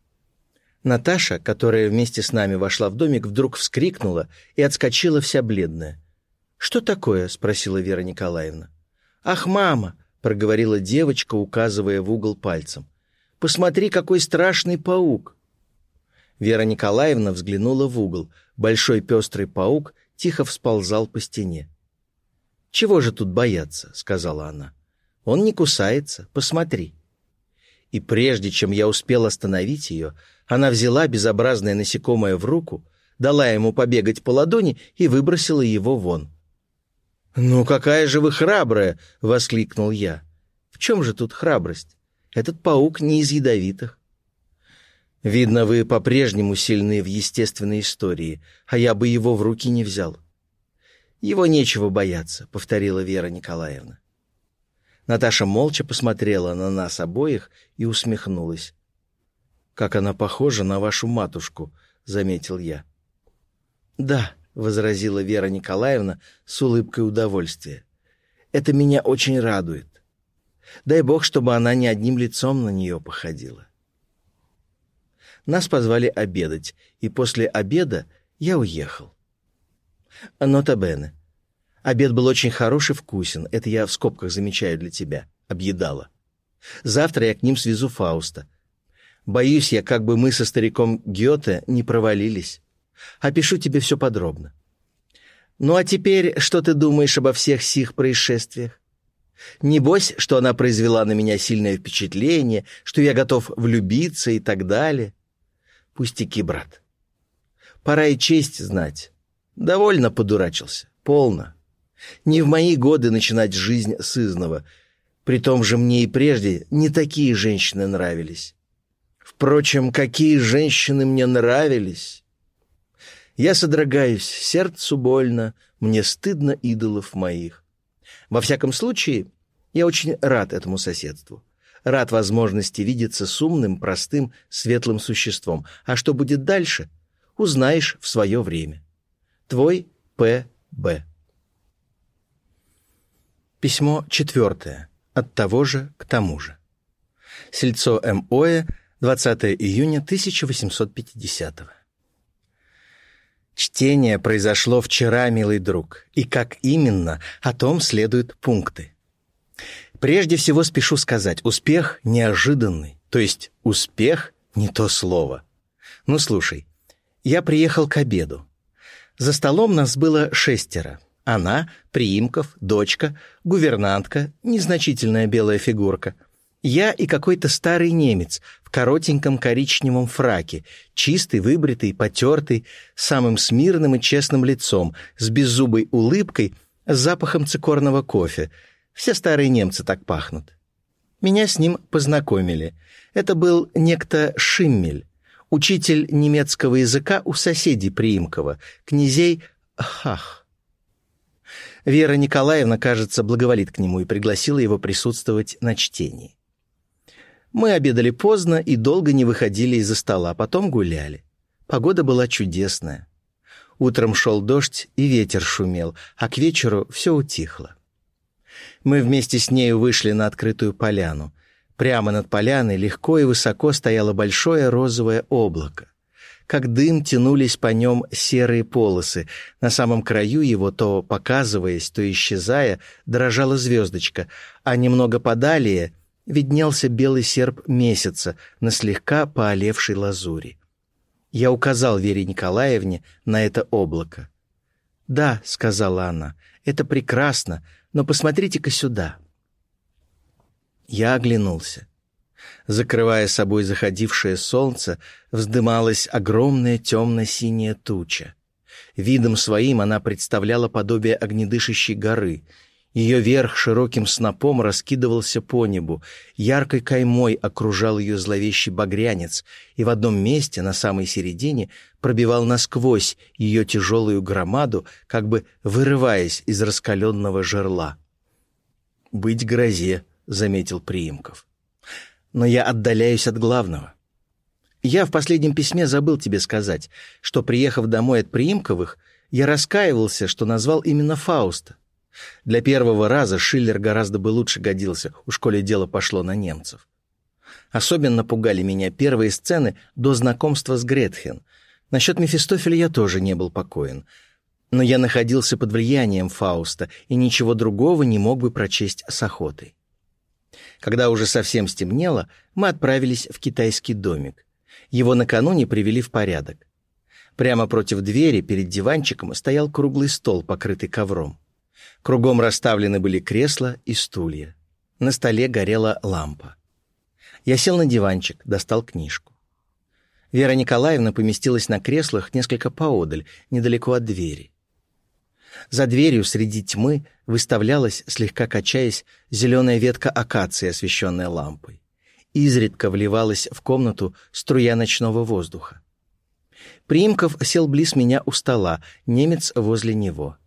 Наташа, которая вместе с нами вошла в домик, вдруг вскрикнула и отскочила вся бледная. «Что такое?» — спросила Вера Николаевна. «Ах, мама!» — проговорила девочка, указывая в угол пальцем. «Посмотри, какой страшный паук!» Вера Николаевна взглянула в угол. Большой пестрый паук тихо всползал по стене. «Чего же тут бояться?» — сказала она. «Он не кусается. Посмотри». И прежде чем я успел остановить ее, она взяла безобразное насекомое в руку, дала ему побегать по ладони и выбросила его вон. «Ну какая же вы храбрая!» — воскликнул я. «В чем же тут храбрость? Этот паук не из ядовитых». «Видно, вы по-прежнему сильны в естественной истории, а я бы его в руки не взял». «Его нечего бояться», — повторила Вера Николаевна. Наташа молча посмотрела на нас обоих и усмехнулась. «Как она похожа на вашу матушку», — заметил я. «Да», — возразила Вера Николаевна с улыбкой удовольствия. «Это меня очень радует. Дай бог, чтобы она не одним лицом на нее походила». Нас позвали обедать, и после обеда я уехал. Нота Бене. Обед был очень хороший, вкусен. Это я в скобках замечаю для тебя. Объедала. Завтра я к ним свезу Фауста. Боюсь я, как бы мы со стариком Гёте не провалились. Опишу тебе все подробно. Ну а теперь, что ты думаешь обо всех сих происшествиях? Небось, что она произвела на меня сильное впечатление, что я готов влюбиться и так далее. Пустяки, брат. Пора и честь знать. Довольно подурачился. Полно. Не в мои годы начинать жизнь с. При том же мне и прежде не такие женщины нравились. Впрочем, какие женщины мне нравились! Я содрогаюсь, сердцу больно, мне стыдно идолов моих. Во всяком случае, я очень рад этому соседству. Рад возможности видеться с умным, простым, светлым существом. А что будет дальше, узнаешь в свое время. Твой П. Б. Письмо четвертое. От того же к тому же. Сельцо М. Оя, 20 июня 1850 -го. Чтение произошло вчера, милый друг, и как именно, о том следуют пункты. Прежде всего спешу сказать, успех неожиданный, то есть успех не то слово. Ну, слушай, я приехал к обеду. За столом нас было шестеро. Она, Приимков, дочка, гувернантка, незначительная белая фигурка — Я и какой-то старый немец в коротеньком коричневом фраке, чистый, выбритый, потертый, самым смирным и честным лицом, с беззубой улыбкой, с запахом цикорного кофе. Все старые немцы так пахнут. Меня с ним познакомили. Это был некто Шиммель, учитель немецкого языка у соседей Приимкова, князей Хах. Вера Николаевна, кажется, благоволит к нему и пригласила его присутствовать на чтении. Мы обедали поздно и долго не выходили из-за стола, потом гуляли. Погода была чудесная. Утром шел дождь и ветер шумел, а к вечеру все утихло. Мы вместе с нею вышли на открытую поляну. Прямо над поляной легко и высоко стояло большое розовое облако. Как дым тянулись по нем серые полосы. На самом краю его, то показываясь, то исчезая, дрожала звездочка, а немного подалее — виднелся белый серп месяца на слегка поолевшей лазури. Я указал Вере Николаевне на это облако. «Да», — сказала она, — «это прекрасно, но посмотрите-ка сюда». Я оглянулся. Закрывая собой заходившее солнце, вздымалась огромная темно-синяя туча. Видом своим она представляла подобие огнедышащей горы — ее верх широким снопом раскидывался по небу, яркой каймой окружал ее зловещий багрянец, и в одном месте, на самой середине, пробивал насквозь ее тяжелую громаду, как бы вырываясь из раскаленного жерла. «Быть грозе», — заметил Приимков. «Но я отдаляюсь от главного. Я в последнем письме забыл тебе сказать, что, приехав домой от Приимковых, я раскаивался, что назвал именно Фауста. Для первого раза Шиллер гораздо бы лучше годился, у школе дело пошло на немцев. Особенно пугали меня первые сцены до знакомства с Гретхен. Насчет Мефистофеля я тоже не был покоен. Но я находился под влиянием Фауста и ничего другого не мог бы прочесть с охотой. Когда уже совсем стемнело, мы отправились в китайский домик. Его накануне привели в порядок. Прямо против двери, перед диванчиком, стоял круглый стол, покрытый ковром. Кругом расставлены были кресла и стулья. На столе горела лампа. Я сел на диванчик, достал книжку. Вера Николаевна поместилась на креслах несколько поодаль, недалеко от двери. За дверью среди тьмы выставлялась, слегка качаясь, зеленая ветка акации, освещенная лампой. Изредка вливалась в комнату струя ночного воздуха. Приимков сел близ меня у стола, немец возле него —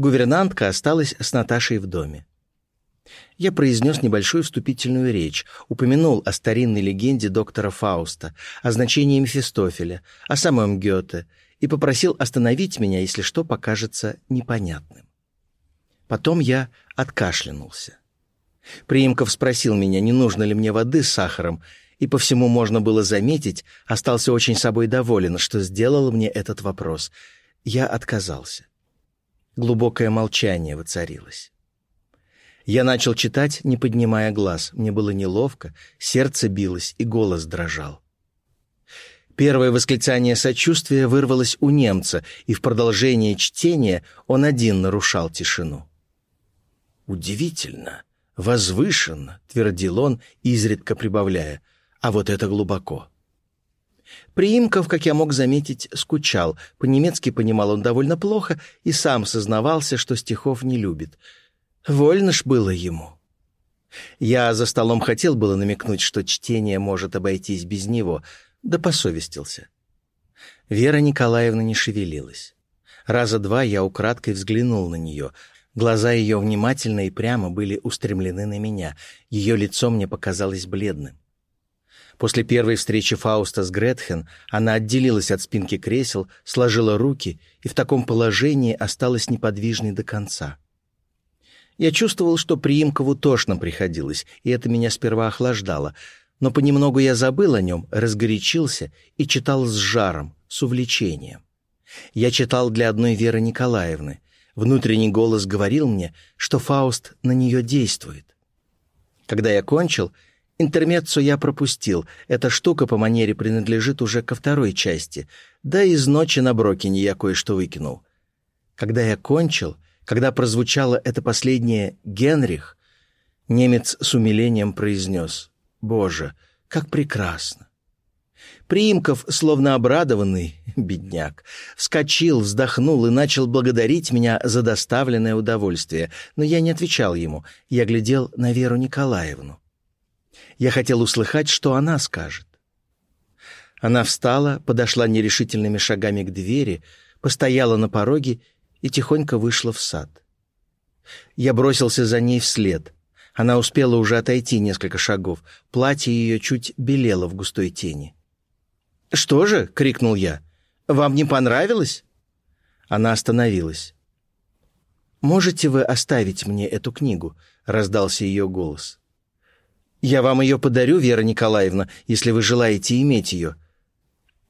гувернантка осталась с Наташей в доме. Я произнес небольшую вступительную речь, упомянул о старинной легенде доктора Фауста, о значении Мефистофеля, о самом Гёте и попросил остановить меня, если что покажется непонятным. Потом я откашлянулся. Приимков спросил меня, не нужно ли мне воды с сахаром, и по всему можно было заметить, остался очень собой доволен, что сделал мне этот вопрос. Я отказался. Глубокое молчание воцарилось. Я начал читать, не поднимая глаз. Мне было неловко, сердце билось и голос дрожал. Первое восклицание сочувствия вырвалось у немца, и в продолжение чтения он один нарушал тишину. «Удивительно, возвышенно», — твердил он, изредка прибавляя, — «а вот это глубоко». Приимков, как я мог заметить, скучал. По-немецки понимал он довольно плохо и сам сознавался, что стихов не любит. Вольно ж было ему. Я за столом хотел было намекнуть, что чтение может обойтись без него, да посовестился. Вера Николаевна не шевелилась. Раза два я украдкой взглянул на нее. Глаза ее внимательно и прямо были устремлены на меня. Ее лицо мне показалось бледным. После первой встречи Фауста с Гретхен она отделилась от спинки кресел, сложила руки и в таком положении осталась неподвижной до конца. Я чувствовал, что Приимкову тошно приходилось, и это меня сперва охлаждало, но понемногу я забыл о нем, разгорячился и читал с жаром, с увлечением. Я читал для одной Веры Николаевны. Внутренний голос говорил мне, что Фауст на нее действует. Когда я кончил — Интермеццо я пропустил. Эта штука по манере принадлежит уже ко второй части. Да из ночи на Брокине я кое-что выкинул. Когда я кончил, когда прозвучало это последнее «Генрих», немец с умилением произнес Боже, как прекрасно! Приимков, словно обрадованный, бедняк, вскочил, вздохнул и начал благодарить меня за доставленное удовольствие, но я не отвечал ему, я глядел на Веру Николаевну. Я хотел услыхать, что она скажет. Она встала, подошла нерешительными шагами к двери, постояла на пороге и тихонько вышла в сад. Я бросился за ней вслед. Она успела уже отойти несколько шагов. Платье ее чуть белело в густой тени. «Что же?» — крикнул я. «Вам не понравилось?» Она остановилась. «Можете вы оставить мне эту книгу?» — раздался ее голос. «Я вам ее подарю, Вера Николаевна, если вы желаете иметь ее».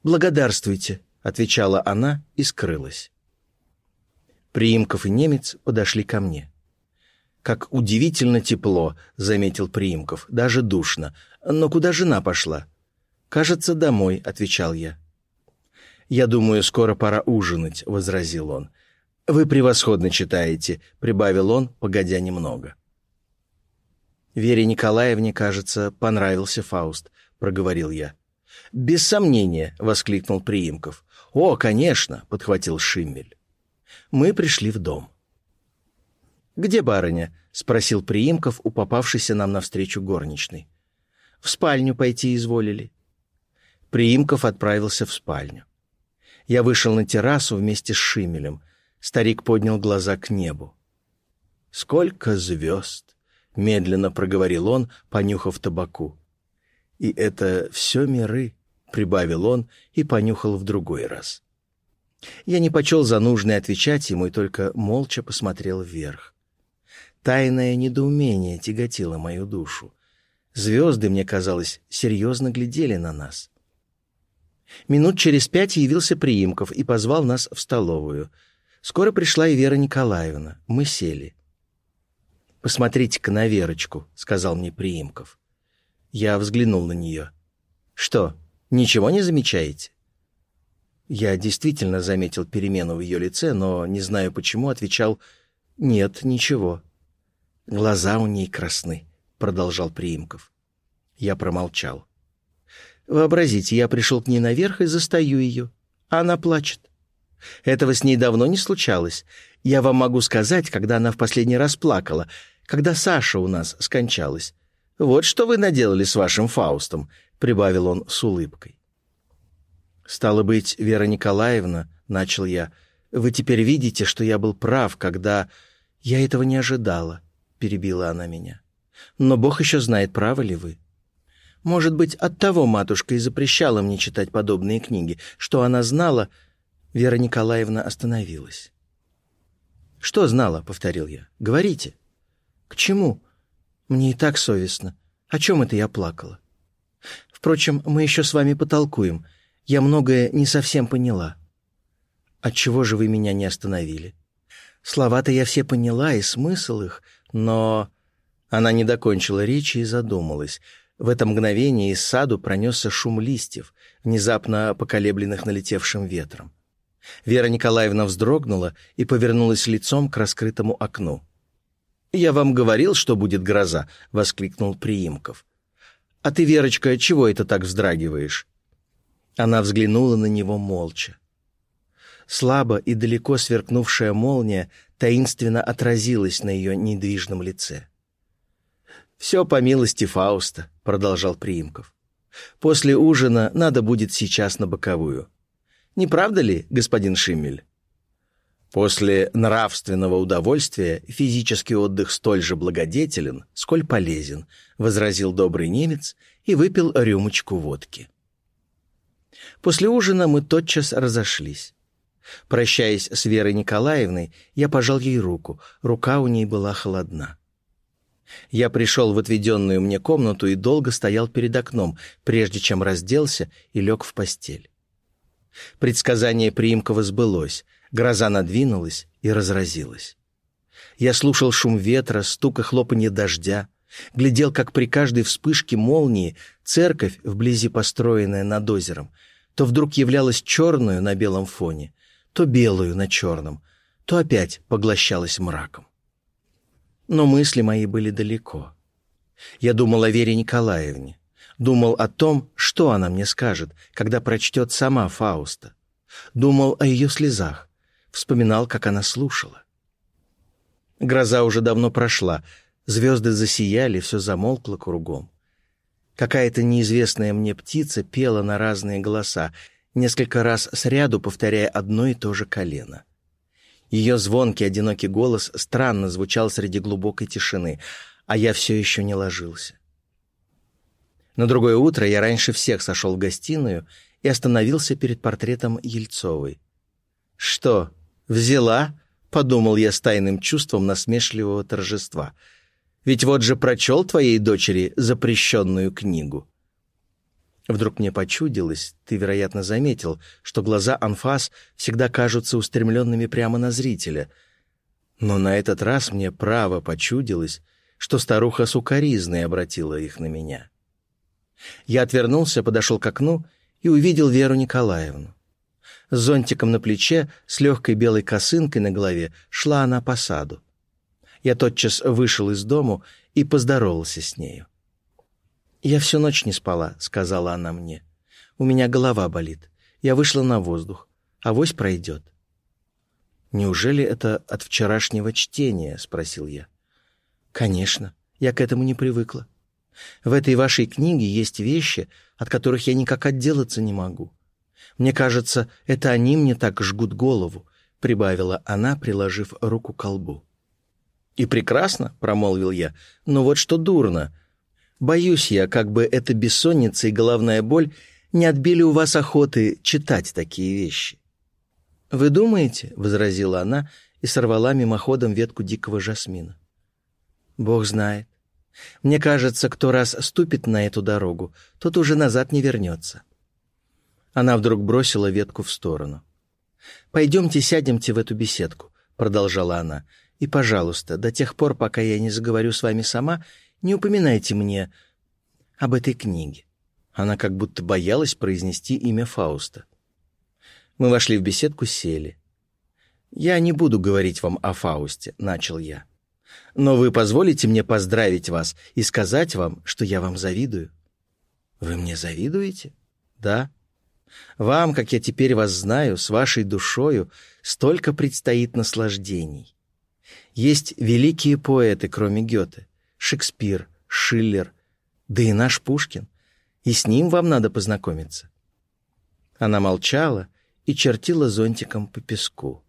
«Благодарствуйте», — отвечала она и скрылась. Приимков и немец подошли ко мне. «Как удивительно тепло», — заметил Приимков, — «даже душно. Но куда жена пошла?» «Кажется, домой», — отвечал я. «Я думаю, скоро пора ужинать», — возразил он. «Вы превосходно читаете», — прибавил он, погодя немного. «Вере Николаевне, кажется, понравился Фауст», — проговорил я. «Без сомнения», — воскликнул Приимков. «О, конечно», — подхватил Шиммель. Мы пришли в дом. «Где барыня?» — спросил Приимков у попавшейся нам навстречу горничной. «В спальню пойти изволили». Приимков отправился в спальню. Я вышел на террасу вместе с Шимелем. Старик поднял глаза к небу. «Сколько звезд!» — медленно проговорил он, понюхав табаку. «И это все миры», — прибавил он и понюхал в другой раз. Я не почел за нужное отвечать ему и только молча посмотрел вверх. Тайное недоумение тяготило мою душу. Звезды, мне казалось, серьезно глядели на нас. Минут через пять явился Приимков и позвал нас в столовую. Скоро пришла и Вера Николаевна. Мы сели. «Посмотрите-ка на Верочку», — сказал мне Приимков. Я взглянул на нее. «Что, ничего не замечаете?» Я действительно заметил перемену в ее лице, но, не знаю почему, отвечал «нет, ничего». «Глаза у ней красны», — продолжал Приимков. Я промолчал. Вообразите, я пришел к ней наверх и застаю ее. Она плачет. Этого с ней давно не случалось. Я вам могу сказать, когда она в последний раз плакала, когда Саша у нас скончалась. Вот что вы наделали с вашим Фаустом, прибавил он с улыбкой. Стало быть, Вера Николаевна, начал я, вы теперь видите, что я был прав, когда я этого не ожидала, перебила она меня. Но Бог еще знает, правы ли вы. Может быть, оттого матушка и запрещала мне читать подобные книги, что она знала... Вера Николаевна остановилась. «Что знала?» — повторил я. «Говорите». «К чему? Мне и так совестно. О чем это я плакала?» «Впрочем, мы еще с вами потолкуем. Я многое не совсем поняла». «Отчего же вы меня не остановили?» «Слова-то я все поняла, и смысл их, но...» Она не докончила речи и задумалась — в это мгновение из саду пронесся шум листьев, внезапно поколебленных налетевшим ветром. Вера Николаевна вздрогнула и повернулась лицом к раскрытому окну. «Я вам говорил, что будет гроза!» — воскликнул Приимков. «А ты, Верочка, чего это так вздрагиваешь?» Она взглянула на него молча. Слабо и далеко сверкнувшая молния таинственно отразилась на ее недвижном лице. «Все по милости Фауста», — продолжал Приимков. «После ужина надо будет сейчас на боковую. Не правда ли, господин Шиммель?» После нравственного удовольствия физический отдых столь же благодетелен, сколь полезен, возразил добрый немец и выпил рюмочку водки. После ужина мы тотчас разошлись. Прощаясь с Верой Николаевной, я пожал ей руку, рука у ней была холодна. Я пришел в отведенную мне комнату и долго стоял перед окном, прежде чем разделся и лег в постель. Предсказание Приимкова сбылось, гроза надвинулась и разразилась. Я слушал шум ветра, стук и хлопанье дождя, глядел, как при каждой вспышке молнии церковь, вблизи построенная над озером, то вдруг являлась черную на белом фоне, то белую на черном, то опять поглощалась мраком. Но мысли мои были далеко. Я думал о Вере Николаевне. Думал о том, что она мне скажет, когда прочтет сама Фауста. Думал о ее слезах. Вспоминал, как она слушала. Гроза уже давно прошла. Звезды засияли, все замолкло кругом. Какая-то неизвестная мне птица пела на разные голоса, несколько раз сряду повторяя одно и то же колено. Ее звонкий одинокий голос странно звучал среди глубокой тишины, а я все еще не ложился. На другое утро я раньше всех сошел в гостиную и остановился перед портретом Ельцовой. «Что, взяла?» — подумал я с тайным чувством насмешливого торжества. «Ведь вот же прочел твоей дочери запрещенную книгу». Вдруг мне почудилось, ты, вероятно, заметил, что глаза Анфас всегда кажутся устремленными прямо на зрителя. Но на этот раз мне право почудилось, что старуха сукоризной обратила их на меня. Я отвернулся, подошел к окну и увидел Веру Николаевну. С зонтиком на плече, с легкой белой косынкой на голове шла она по саду. Я тотчас вышел из дому и поздоровался с нею. «Я всю ночь не спала», — сказала она мне. «У меня голова болит. Я вышла на воздух. Авось пройдет». «Неужели это от вчерашнего чтения?» — спросил я. «Конечно. Я к этому не привыкла. В этой вашей книге есть вещи, от которых я никак отделаться не могу. Мне кажется, это они мне так жгут голову», — прибавила она, приложив руку к колбу. «И прекрасно», — промолвил я, — «но вот что дурно. Боюсь я, как бы эта бессонница и головная боль не отбили у вас охоты читать такие вещи». «Вы думаете?» — возразила она и сорвала мимоходом ветку дикого жасмина. «Бог знает. Мне кажется, кто раз ступит на эту дорогу, тот уже назад не вернется». Она вдруг бросила ветку в сторону. «Пойдемте сядемте в эту беседку», — продолжала она, — «и, пожалуйста, до тех пор, пока я не заговорю с вами сама, не упоминайте мне об этой книге». Она как будто боялась произнести имя Фауста. Мы вошли в беседку, сели. «Я не буду говорить вам о Фаусте», — начал я. «Но вы позволите мне поздравить вас и сказать вам, что я вам завидую?» «Вы мне завидуете?» «Да». «Вам, как я теперь вас знаю, с вашей душою, столько предстоит наслаждений. Есть великие поэты, кроме Гёте. Шекспир, Шиллер, да и наш Пушкин. И с ним вам надо познакомиться». Она молчала и чертила зонтиком по песку.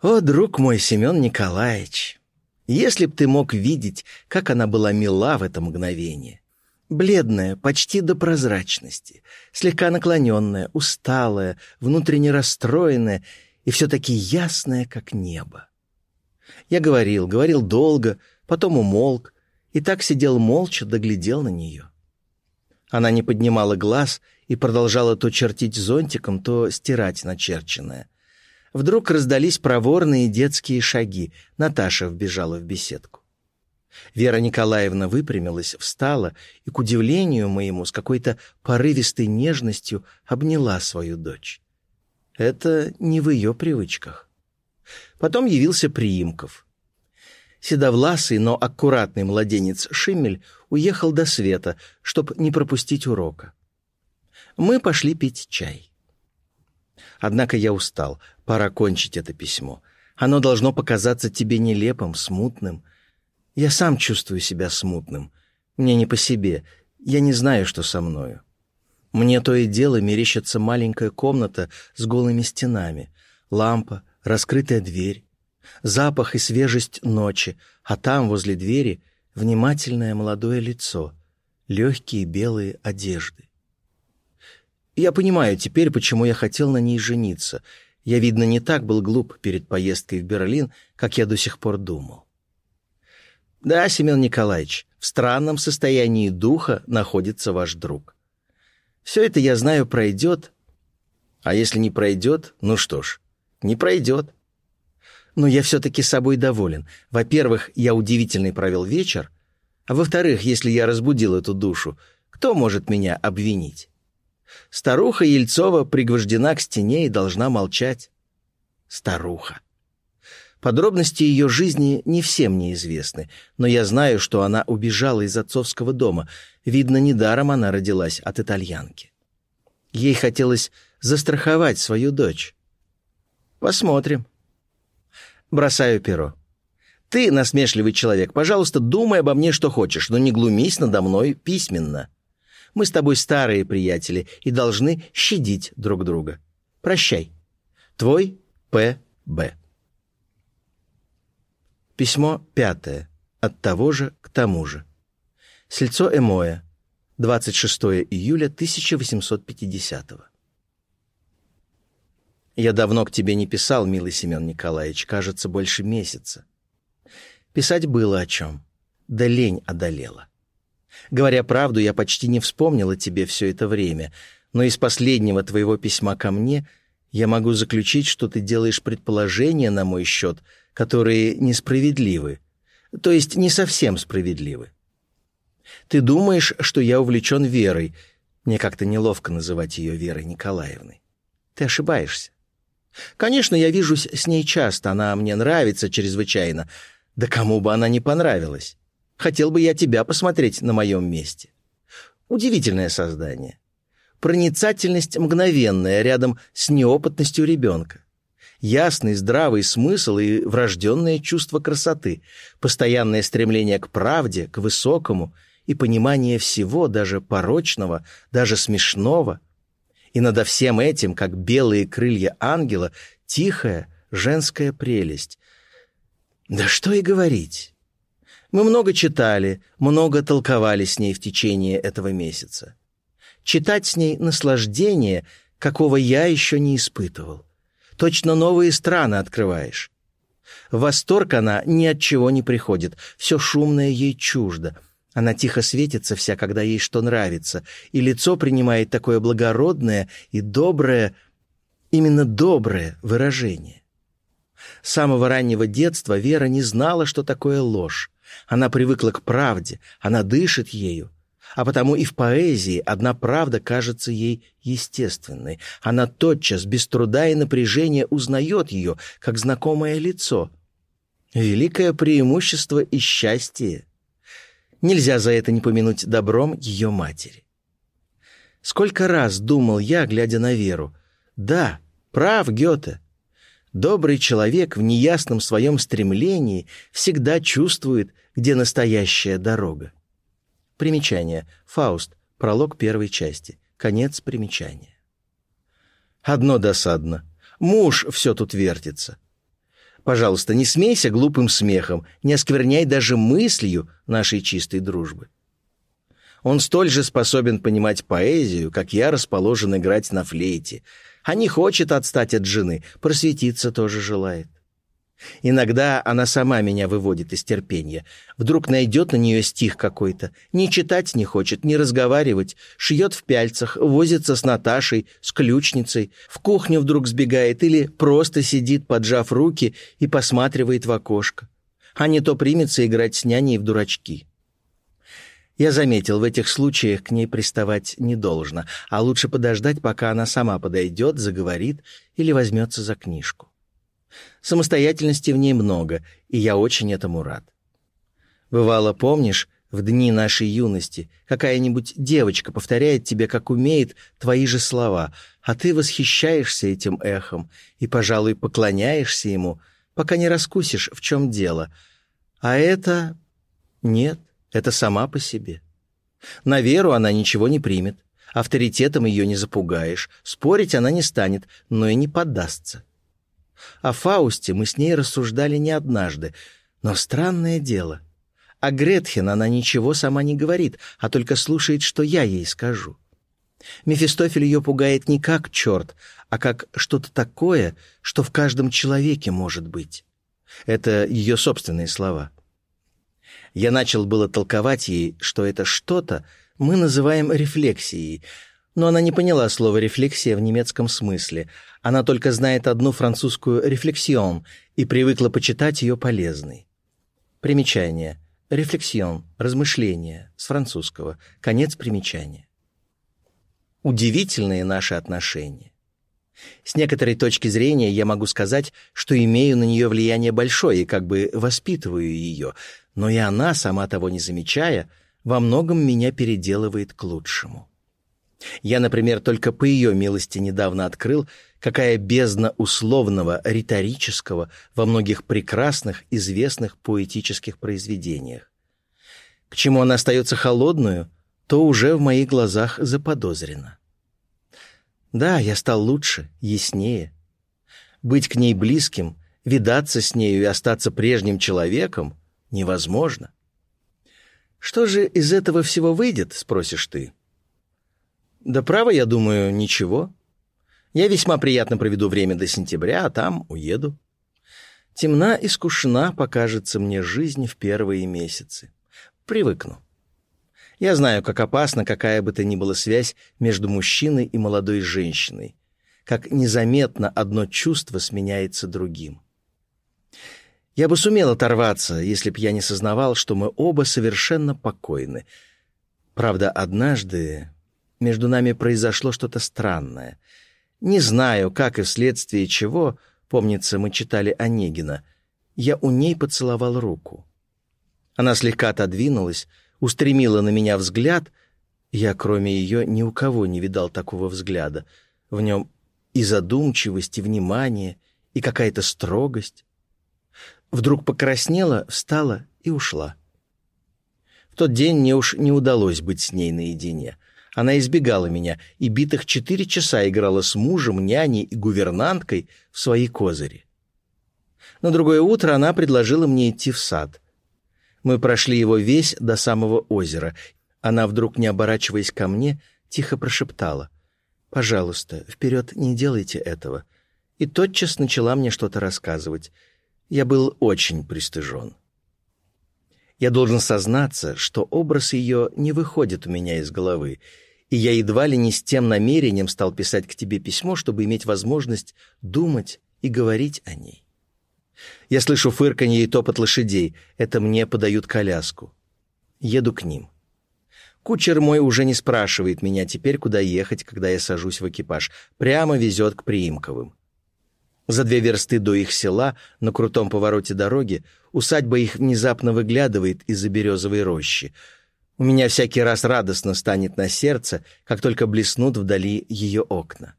«О, друг мой, Семен Николаевич, если б ты мог видеть, как она была мила в это мгновение. Бледная, почти до прозрачности, слегка наклоненная, усталая, внутренне расстроенная и все-таки ясная, как небо. Я говорил, говорил долго, потом умолк, и так сидел молча, доглядел на нее. Она не поднимала глаз и продолжала то чертить зонтиком, то стирать начерченное. Вдруг раздались проворные детские шаги. Наташа вбежала в беседку. Вера Николаевна выпрямилась, встала и, к удивлению моему, с какой-то порывистой нежностью обняла свою дочь. Это не в ее привычках. Потом явился Приимков. Седовласый, но аккуратный младенец Шиммель уехал до света, чтобы не пропустить урока. Мы пошли пить чай. Однако я устал, пора кончить это письмо. Оно должно показаться тебе нелепым, смутным. Я сам чувствую себя смутным. Мне не по себе, я не знаю, что со мною. Мне то и дело мерещится маленькая комната с голыми стенами, лампа, раскрытая дверь, запах и свежесть ночи, а там, возле двери, внимательное молодое лицо, легкие белые одежды. Я понимаю теперь, почему я хотел на ней жениться. Я, видно, не так был глуп перед поездкой в Берлин, как я до сих пор думал. Да, Семен Николаевич, в странном состоянии духа находится ваш друг. Все это, я знаю, пройдет. А если не пройдет, ну что ж, не пройдет. Но я все-таки собой доволен. Во-первых, я удивительный провел вечер, а во-вторых, если я разбудил эту душу, кто может меня обвинить? Старуха Ельцова пригвождена к стене и должна молчать. Старуха. Подробности ее жизни не всем неизвестны, но я знаю, что она убежала из отцовского дома. Видно, недаром она родилась от итальянки. Ей хотелось застраховать свою дочь. Посмотрим. Бросаю перо. Ты, насмешливый человек, пожалуйста, думай обо мне, что хочешь, но не глумись надо мной письменно. Мы с тобой старые приятели и должны щадить друг друга. Прощай. Твой П. Б. Письмо пятое. От того же к тому же. Сельцо Эмоя. 26 июля 1850 -го. Я давно к тебе не писал, милый Семен Николаевич, кажется, больше месяца. Писать было о чем. Да лень одолела. Говоря правду, я почти не вспомнила тебе все это время, но из последнего твоего письма ко мне я могу заключить, что ты делаешь предположения на мой счет, которые несправедливы, то есть не совсем справедливы. Ты думаешь, что я увлечен Верой. Мне как-то неловко называть ее Верой Николаевной. Ты ошибаешься. Конечно, я вижусь с ней часто, она мне нравится чрезвычайно. Да кому бы она не понравилась. Хотел бы я тебя посмотреть на моем месте. Удивительное создание. Проницательность мгновенная рядом с неопытностью ребенка. Ясный, здравый смысл и врожденное чувство красоты, постоянное стремление к правде, к высокому и понимание всего, даже порочного, даже смешного. И надо всем этим, как белые крылья ангела, тихая женская прелесть. Да что и говорить. Мы много читали, много толковали с ней в течение этого месяца читать с ней наслаждение, какого я еще не испытывал. Точно новые страны открываешь. Восторг она ни от чего не приходит, все шумное ей чуждо. Она тихо светится вся, когда ей что нравится, и лицо принимает такое благородное и доброе, именно доброе выражение. С самого раннего детства Вера не знала, что такое ложь. Она привыкла к правде, она дышит ею а потому и в поэзии одна правда кажется ей естественной. Она тотчас, без труда и напряжения, узнает ее, как знакомое лицо. Великое преимущество и счастье. Нельзя за это не помянуть добром ее матери. Сколько раз думал я, глядя на Веру. Да, прав Гёте. Добрый человек в неясном своем стремлении всегда чувствует, где настоящая дорога. Примечание. Фауст. Пролог первой части. Конец примечания. Одно досадно. Муж все тут вертится. Пожалуйста, не смейся глупым смехом, не оскверняй даже мыслью нашей чистой дружбы. Он столь же способен понимать поэзию, как я расположен играть на флейте, а не хочет отстать от жены, просветиться тоже желает. Иногда она сама меня выводит из терпения. Вдруг найдет на нее стих какой-то. Ни читать не хочет, ни разговаривать. Шьет в пяльцах, возится с Наташей, с ключницей. В кухню вдруг сбегает или просто сидит, поджав руки и посматривает в окошко. А не то примется играть с няней в дурачки. Я заметил, в этих случаях к ней приставать не должно, а лучше подождать, пока она сама подойдет, заговорит или возьмется за книжку. Самостоятельности в ней много, и я очень этому рад. Бывало, помнишь, в дни нашей юности какая-нибудь девочка повторяет тебе, как умеет, твои же слова, а ты восхищаешься этим эхом и, пожалуй, поклоняешься ему, пока не раскусишь, в чем дело. А это... Нет, это сама по себе. На веру она ничего не примет, авторитетом ее не запугаешь, спорить она не станет, но и не поддастся. О Фаусте мы с ней рассуждали не однажды, но странное дело. О Гретхен она ничего сама не говорит, а только слушает, что я ей скажу. Мефистофель ее пугает не как черт, а как что-то такое, что в каждом человеке может быть. Это ее собственные слова. Я начал было толковать ей, что это что-то мы называем рефлексией, но она не поняла слова «рефлексия» в немецком смысле. Она только знает одну французскую «рефлексион» и привыкла почитать ее полезной. Примечание. «Рефлексион» — размышление, с французского. Конец примечания. Удивительные наши отношения. С некоторой точки зрения я могу сказать, что имею на нее влияние большое и как бы воспитываю ее, но и она, сама того не замечая, во многом меня переделывает к лучшему. Я, например, только по ее милости недавно открыл, какая бездна условного, риторического во многих прекрасных, известных поэтических произведениях. К чему она остается холодную, то уже в моих глазах заподозрено. Да, я стал лучше, яснее. Быть к ней близким, видаться с нею и остаться прежним человеком невозможно. Что же из этого всего выйдет, спросишь ты? Да право, я думаю, ничего. Я весьма приятно проведу время до сентября, а там уеду. Темна и скучна покажется мне жизнь в первые месяцы. Привыкну. Я знаю, как опасна какая бы то ни была связь между мужчиной и молодой женщиной, как незаметно одно чувство сменяется другим. Я бы сумел оторваться, если б я не сознавал, что мы оба совершенно покойны. Правда, однажды между нами произошло что-то странное. Не знаю, как и вследствие чего, помнится, мы читали Онегина, я у ней поцеловал руку. Она слегка отодвинулась, устремила на меня взгляд. Я, кроме ее, ни у кого не видал такого взгляда. В нем и задумчивость, и внимание, и какая-то строгость. Вдруг покраснела, встала и ушла. В тот день мне уж не удалось быть с ней наедине. Она избегала меня и битых четыре часа играла с мужем, няней и гувернанткой в свои козыри. На другое утро она предложила мне идти в сад — мы прошли его весь до самого озера. Она, вдруг не оборачиваясь ко мне, тихо прошептала. «Пожалуйста, вперед не делайте этого». И тотчас начала мне что-то рассказывать. Я был очень пристыжен. Я должен сознаться, что образ ее не выходит у меня из головы, и я едва ли не с тем намерением стал писать к тебе письмо, чтобы иметь возможность думать и говорить о ней. Я слышу фырканье и топот лошадей. Это мне подают коляску. Еду к ним. Кучер мой уже не спрашивает меня теперь, куда ехать, когда я сажусь в экипаж. Прямо везет к Приимковым. За две версты до их села, на крутом повороте дороги, усадьба их внезапно выглядывает из-за березовой рощи. У меня всякий раз радостно станет на сердце, как только блеснут вдали ее окна.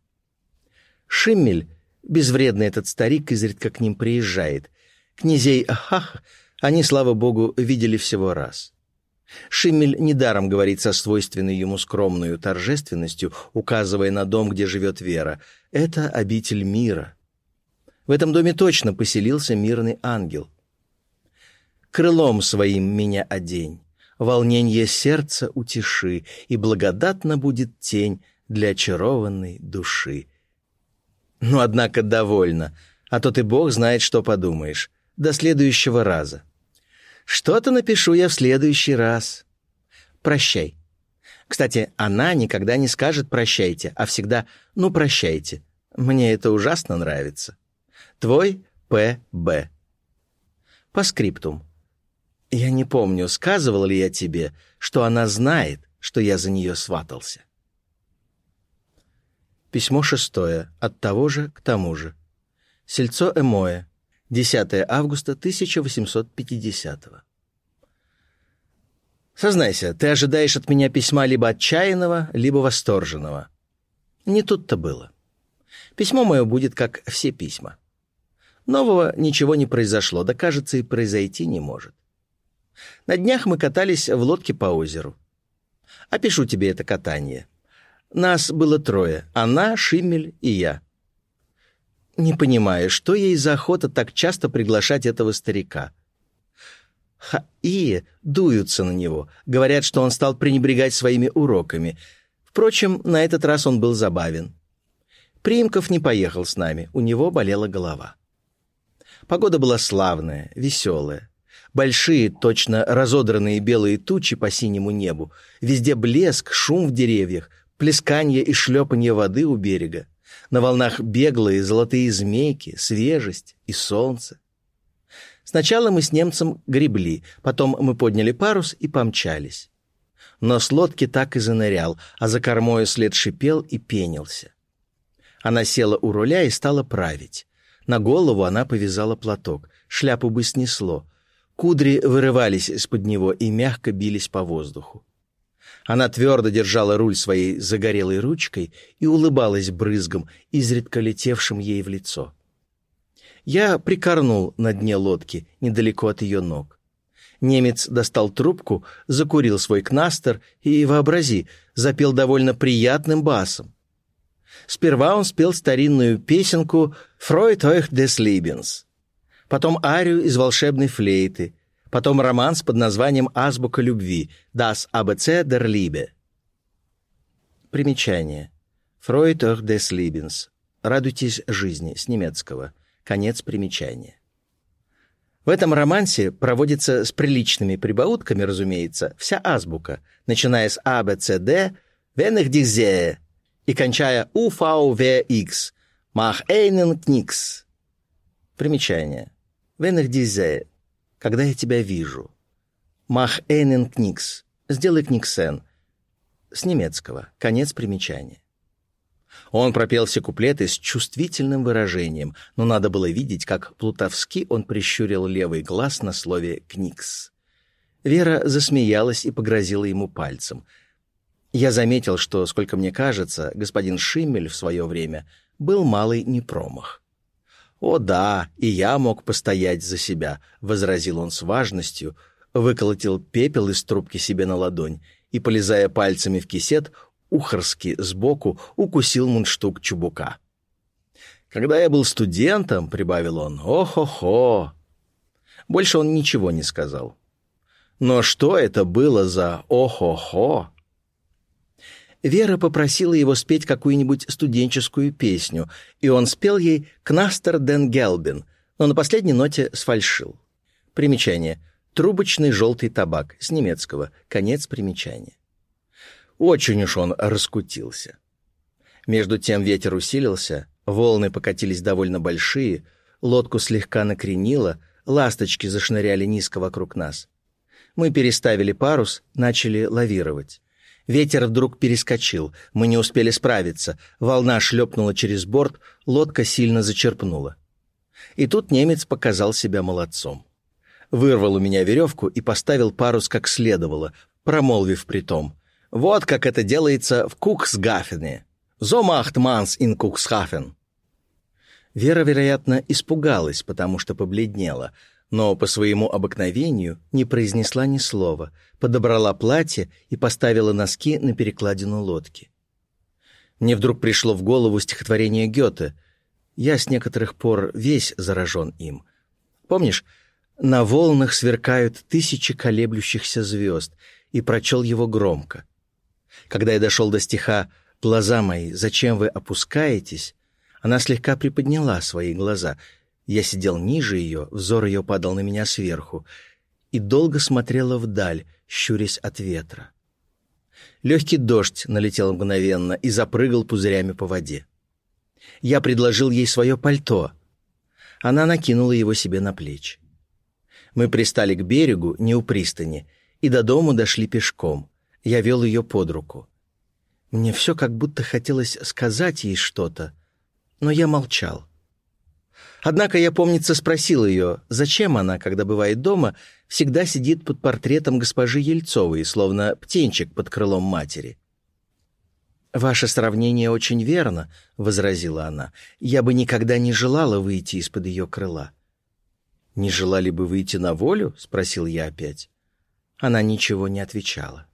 Шиммель Безвредный этот старик изредка к ним приезжает. Князей Ахах они, слава богу, видели всего раз. Шиммель недаром говорит со свойственной ему скромную торжественностью, указывая на дом, где живет Вера. Это обитель мира. В этом доме точно поселился мирный ангел. Крылом своим меня одень, волнение сердца утеши, и благодатна будет тень для очарованной души. Ну, однако, довольно. А то ты бог знает, что подумаешь. До следующего раза. Что-то напишу я в следующий раз. Прощай. Кстати, она никогда не скажет «прощайте», а всегда «ну, прощайте». Мне это ужасно нравится. Твой П.Б. По скриптум. Я не помню, сказывал ли я тебе, что она знает, что я за нее сватался. Письмо шестое. От того же к тому же. Сельцо Эмоэ. 10 августа 1850 -го. Сознайся, ты ожидаешь от меня письма либо отчаянного, либо восторженного. Не тут-то было. Письмо мое будет, как все письма. Нового ничего не произошло, да, кажется, и произойти не может. На днях мы катались в лодке по озеру. Опишу тебе это катание. Нас было трое — она, Шиммель и я. Не понимаю, что ей за охота так часто приглашать этого старика. Хаи дуются на него, говорят, что он стал пренебрегать своими уроками. Впрочем, на этот раз он был забавен. Приимков не поехал с нами, у него болела голова. Погода была славная, веселая. Большие, точно разодранные белые тучи по синему небу, везде блеск, шум в деревьях, плесканье и шлепанье воды у берега, на волнах беглые золотые змейки, свежесть и солнце. Сначала мы с немцем гребли, потом мы подняли парус и помчались. Но с лодки так и занырял, а за кормою след шипел и пенился. Она села у руля и стала править. На голову она повязала платок, шляпу бы снесло. Кудри вырывались из-под него и мягко бились по воздуху. Она твердо держала руль своей загорелой ручкой и улыбалась брызгом, изредка летевшим ей в лицо. Я прикорнул на дне лодки, недалеко от ее ног. Немец достал трубку, закурил свой кнастер и, вообрази, запел довольно приятным басом. Сперва он спел старинную песенку «Freut euch des Lebens», потом арию из волшебной флейты, потом романс под названием «Азбука любви» «Das ABC der Liebe». Примечание. «Freut euch des Lebens» «Радуйтесь жизни» с немецкого. Конец примечания. В этом романсе проводится с приличными прибаутками, разумеется, вся азбука, начиная с А, Б, С, Д, «Wenn ich и кончая У, V, В, X, «Mach einen Knicks». Примечание. «Wenn ich когда я тебя вижу. «Mach einen Knicks» — «Сделай книксен». С немецкого. Конец примечания. Он пропел все куплеты с чувствительным выражением, но надо было видеть, как плутовски он прищурил левый глаз на слове «кникс». Вера засмеялась и погрозила ему пальцем. Я заметил, что, сколько мне кажется, господин Шиммель в свое время был малый непромах. «О да, и я мог постоять за себя», — возразил он с важностью, выколотил пепел из трубки себе на ладонь и, полезая пальцами в кисет, ухорски сбоку укусил мундштук чубука. «Когда я был студентом», — прибавил он, — «о-хо-хо». Больше он ничего не сказал. Но что это было за «о-хо-хо»? Вера попросила его спеть какую-нибудь студенческую песню, и он спел ей «Кнастер ден Гелбин», но на последней ноте сфальшил. Примечание. Трубочный желтый табак, с немецкого. Конец примечания. Очень уж он раскутился. Между тем ветер усилился, волны покатились довольно большие, лодку слегка накренило, ласточки зашныряли низко вокруг нас. Мы переставили парус, начали лавировать. Ветер вдруг перескочил, мы не успели справиться, волна шлепнула через борт, лодка сильно зачерпнула. И тут немец показал себя молодцом. Вырвал у меня веревку и поставил парус как следовало, промолвив при том. Вот как это делается в Куксгафене. «So macht man's in Куксхафен». Вера, вероятно, испугалась, потому что побледнела, но по своему обыкновению не произнесла ни слова, подобрала платье и поставила носки на перекладину лодки. Мне вдруг пришло в голову стихотворение Гёте. Я с некоторых пор весь заражен им. Помнишь, «На волнах сверкают тысячи колеблющихся звезд», и прочел его громко. Когда я дошел до стиха «Глаза мои, зачем вы опускаетесь?», она слегка приподняла свои глаза. Я сидел ниже ее, взор ее падал на меня сверху, и долго смотрела вдаль, щурясь от ветра. Легкий дождь налетел мгновенно и запрыгал пузырями по воде. Я предложил ей свое пальто. Она накинула его себе на плечи. Мы пристали к берегу, не у пристани, и до дому дошли пешком. Я вел ее под руку. Мне все как будто хотелось сказать ей что-то, но я молчал. Однако я, помнится, спросил ее, зачем она, когда бывает дома, всегда сидит под портретом госпожи Ельцовой, словно птенчик под крылом матери. «Ваше сравнение очень верно», — возразила она. «Я бы никогда не желала выйти из-под ее крыла». «Не желали бы выйти на волю?» — спросил я опять. Она ничего не отвечала.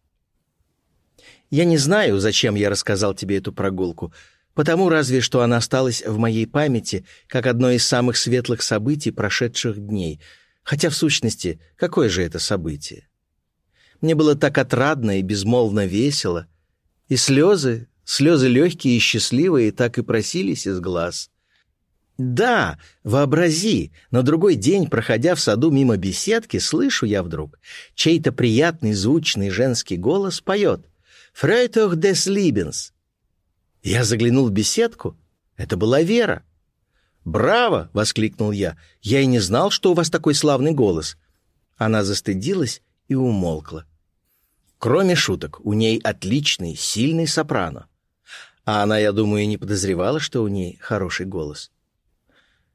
Я не знаю, зачем я рассказал тебе эту прогулку, потому разве что она осталась в моей памяти как одно из самых светлых событий прошедших дней, хотя в сущности, какое же это событие? Мне было так отрадно и безмолвно весело, и слезы, слезы легкие и счастливые, так и просились из глаз. Да, вообрази, на другой день, проходя в саду мимо беседки, слышу я вдруг, чей-то приятный звучный женский голос поет — «Фрейтох дес Либенс». Я заглянул в беседку. Это была Вера. «Браво!» — воскликнул я. «Я и не знал, что у вас такой славный голос». Она застыдилась и умолкла. Кроме шуток, у ней отличный, сильный сопрано. А она, я думаю, не подозревала, что у ней хороший голос.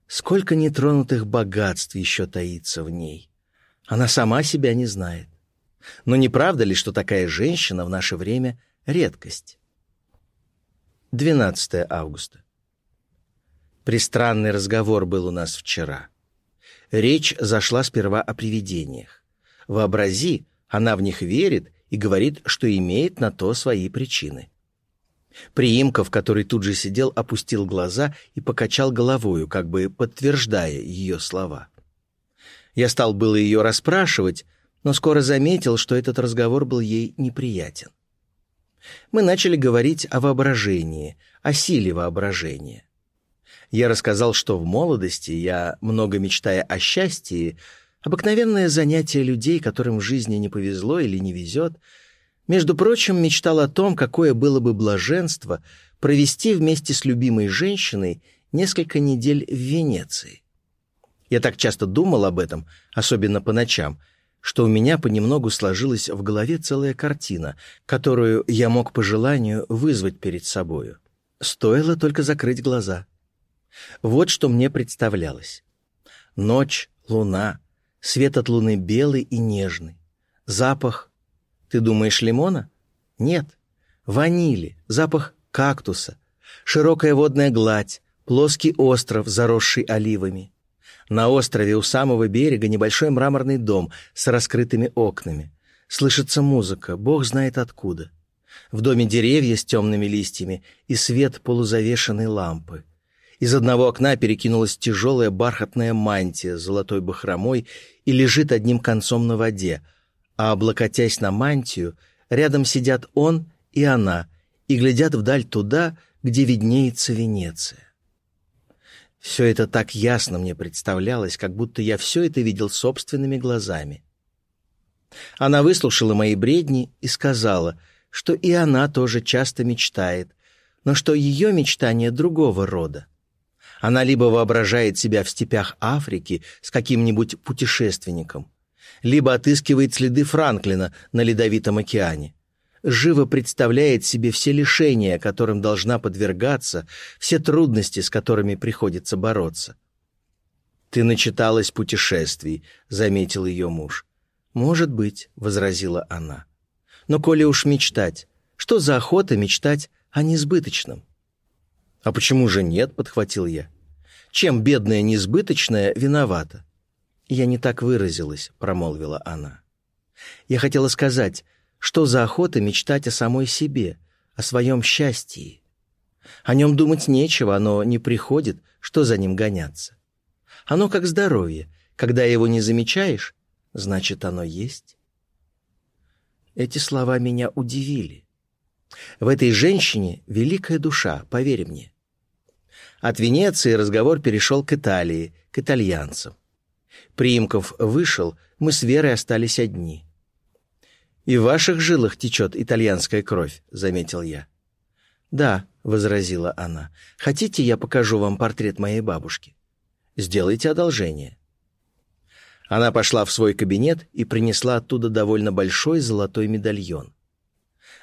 Сколько нетронутых богатств еще таится в ней. Она сама себя не знает. Но не правда ли, что такая женщина в наше время — редкость? 12 августа. Пристранный разговор был у нас вчера. Речь зашла сперва о привидениях. Вообрази, она в них верит и говорит, что имеет на то свои причины. Приимков, который тут же сидел, опустил глаза и покачал головою, как бы подтверждая ее слова. Я стал было ее расспрашивать, но скоро заметил, что этот разговор был ей неприятен. Мы начали говорить о воображении, о силе воображения. Я рассказал, что в молодости я, много мечтая о счастье, обыкновенное занятие людей, которым в жизни не повезло или не везет, между прочим, мечтал о том, какое было бы блаженство провести вместе с любимой женщиной несколько недель в Венеции. Я так часто думал об этом, особенно по ночам, что у меня понемногу сложилась в голове целая картина, которую я мог по желанию вызвать перед собою. Стоило только закрыть глаза. Вот что мне представлялось. Ночь, луна, свет от луны белый и нежный, запах... Ты думаешь, лимона? Нет. Ванили, запах кактуса, широкая водная гладь, плоский остров, заросший оливами. На острове у самого берега небольшой мраморный дом с раскрытыми окнами. Слышится музыка, бог знает откуда. В доме деревья с темными листьями и свет полузавешенной лампы. Из одного окна перекинулась тяжелая бархатная мантия с золотой бахромой и лежит одним концом на воде, а, облокотясь на мантию, рядом сидят он и она и глядят вдаль туда, где виднеется Венеция. Все это так ясно мне представлялось, как будто я все это видел собственными глазами. Она выслушала мои бредни и сказала, что и она тоже часто мечтает, но что ее мечтания другого рода. Она либо воображает себя в степях Африки с каким-нибудь путешественником, либо отыскивает следы Франклина на Ледовитом океане. Живо представляет себе все лишения, которым должна подвергаться, все трудности, с которыми приходится бороться. «Ты начиталась путешествий», — заметил ее муж. «Может быть», — возразила она. «Но коли уж мечтать, что за охота мечтать о несбыточном?» «А почему же нет?» — подхватил я. «Чем бедная несбыточная виновата?» «Я не так выразилась», — промолвила она. «Я хотела сказать, что за охота мечтать о самой себе, о своем счастье. О нем думать нечего, оно не приходит, что за ним гоняться. Оно как здоровье, когда его не замечаешь, значит, оно есть». Эти слова меня удивили. В этой женщине великая душа, поверь мне. От Венеции разговор перешел к Италии, к итальянцам. Приимков вышел, мы с Верой остались одни. «И в ваших жилах течет итальянская кровь», — заметил я. «Да», — возразила она, — «хотите, я покажу вам портрет моей бабушки? Сделайте одолжение». Она пошла в свой кабинет и принесла оттуда довольно большой золотой медальон.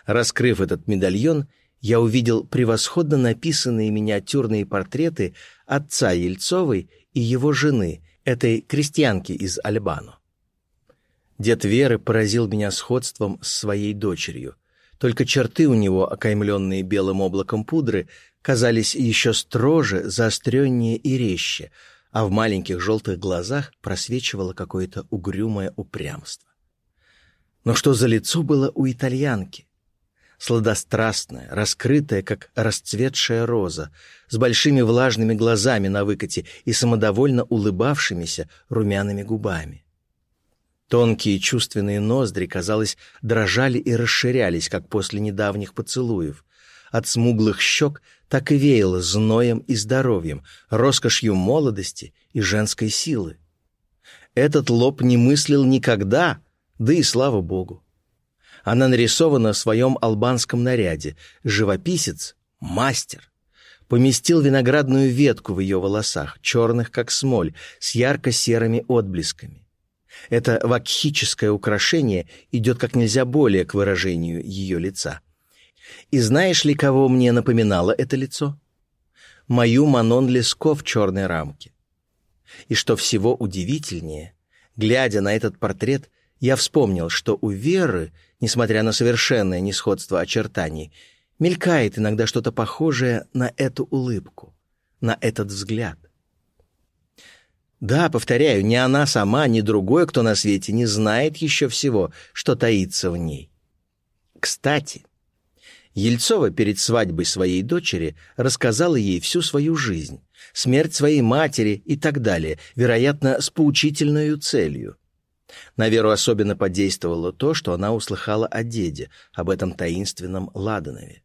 Раскрыв этот медальон, я увидел превосходно написанные миниатюрные портреты отца Ельцовой и его жены, этой крестьянки из Альбано. Дед Веры поразил меня сходством с своей дочерью. Только черты у него, окаймленные белым облаком пудры, казались еще строже, заостреннее и резче, а в маленьких желтых глазах просвечивало какое-то угрюмое упрямство. Но что за лицо было у итальянки? сладострастная, раскрытая, как расцветшая роза, с большими влажными глазами на выкате и самодовольно улыбавшимися румяными губами. Тонкие чувственные ноздри, казалось, дрожали и расширялись, как после недавних поцелуев. От смуглых щек так и веяло зноем и здоровьем, роскошью молодости и женской силы. Этот лоб не мыслил никогда, да и слава богу. Она нарисована в своем албанском наряде. Живописец — мастер. Поместил виноградную ветку в ее волосах, черных как смоль, с ярко-серыми отблесками. Это вакхическое украшение идет как нельзя более к выражению ее лица. И знаешь ли, кого мне напоминало это лицо? Мою Манон Леско в черной рамке. И что всего удивительнее, глядя на этот портрет, я вспомнил, что у Веры, несмотря на совершенное несходство очертаний, мелькает иногда что-то похожее на эту улыбку, на этот взгляд. Да, повторяю, ни она сама, ни другой, кто на свете, не знает еще всего, что таится в ней. Кстати, Ельцова перед свадьбой своей дочери рассказала ей всю свою жизнь, смерть своей матери и так далее, вероятно, с поучительной целью. На Веру особенно подействовало то, что она услыхала о деде, об этом таинственном Ладанове.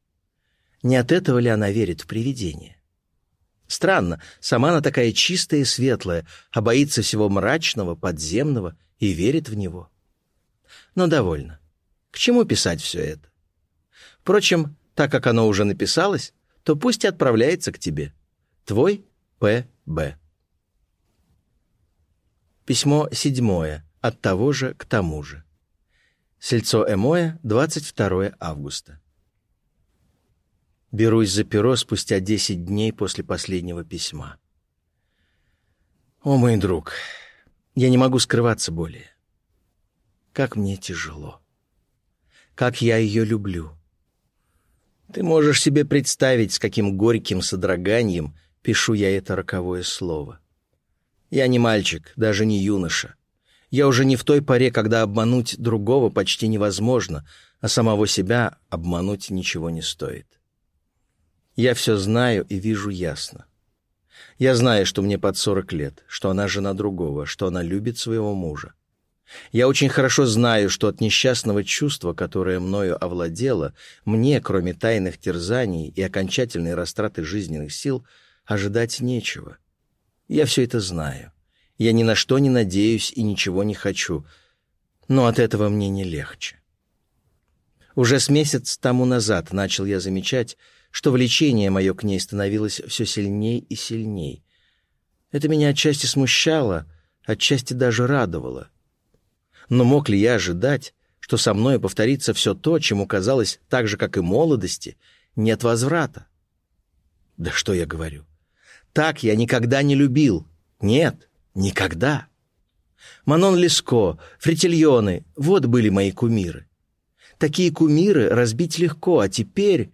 Не от этого ли она верит в привидения? Странно, сама она такая чистая и светлая, а боится всего мрачного, подземного и верит в него. Но довольно. К чему писать все это? Впрочем, так как оно уже написалось, то пусть и отправляется к тебе. Твой П.Б. Письмо седьмое. От того же к тому же. Сельцо Эмоя, 22 августа. Берусь за перо спустя десять дней после последнего письма. О, мой друг, я не могу скрываться более. Как мне тяжело. Как я ее люблю. Ты можешь себе представить, с каким горьким содроганием пишу я это роковое слово. Я не мальчик, даже не юноша. Я уже не в той поре, когда обмануть другого почти невозможно, а самого себя обмануть ничего не стоит. Я все знаю и вижу ясно. Я знаю, что мне под сорок лет, что она жена другого, что она любит своего мужа. Я очень хорошо знаю, что от несчастного чувства, которое мною овладело, мне, кроме тайных терзаний и окончательной растраты жизненных сил, ожидать нечего. Я все это знаю. Я ни на что не надеюсь и ничего не хочу, но от этого мне не легче. Уже с месяц тому назад начал я замечать, что влечение мое к ней становилось все сильней и сильней. Это меня отчасти смущало, отчасти даже радовало. Но мог ли я ожидать, что со мной повторится все то, чему казалось так же, как и молодости, нет возврата? Да что я говорю? Так я никогда не любил. Нет, никогда. Манон Леско, Фритильоны — вот были мои кумиры. Такие кумиры разбить легко, а теперь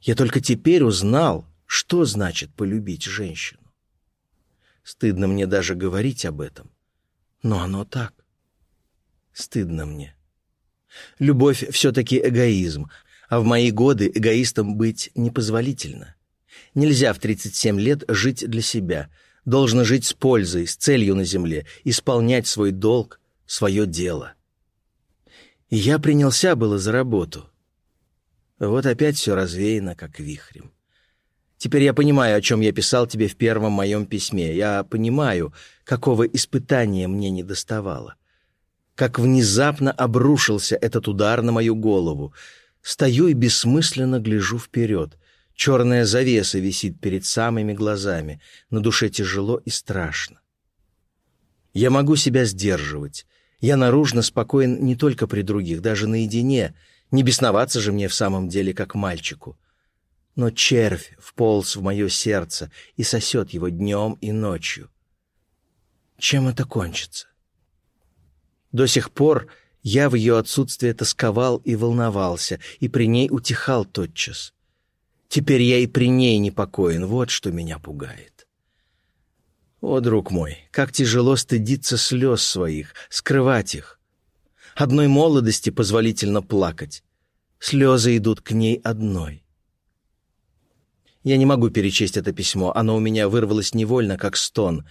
я только теперь узнал, что значит полюбить женщину. Стыдно мне даже говорить об этом, но оно так. Стыдно мне. Любовь все-таки эгоизм, а в мои годы эгоистом быть непозволительно. Нельзя в 37 лет жить для себя. Должно жить с пользой, с целью на земле, исполнять свой долг, свое дело. И я принялся было за работу — вот опять все развеяно, как вихрем. Теперь я понимаю, о чем я писал тебе в первом моем письме. Я понимаю, какого испытания мне не доставало. Как внезапно обрушился этот удар на мою голову. Стою и бессмысленно гляжу вперед. Черная завеса висит перед самыми глазами. На душе тяжело и страшно. Я могу себя сдерживать. Я наружно спокоен не только при других, даже наедине — не бесноваться же мне в самом деле, как мальчику. Но червь вполз в мое сердце и сосет его днем и ночью. Чем это кончится? До сих пор я в ее отсутствие тосковал и волновался, и при ней утихал тотчас. Теперь я и при ней непокоен, вот что меня пугает. О, друг мой, как тяжело стыдиться слез своих, скрывать их. Одной молодости позволительно плакать. Слезы идут к ней одной. Я не могу перечесть это письмо, оно у меня вырвалось невольно, как стон.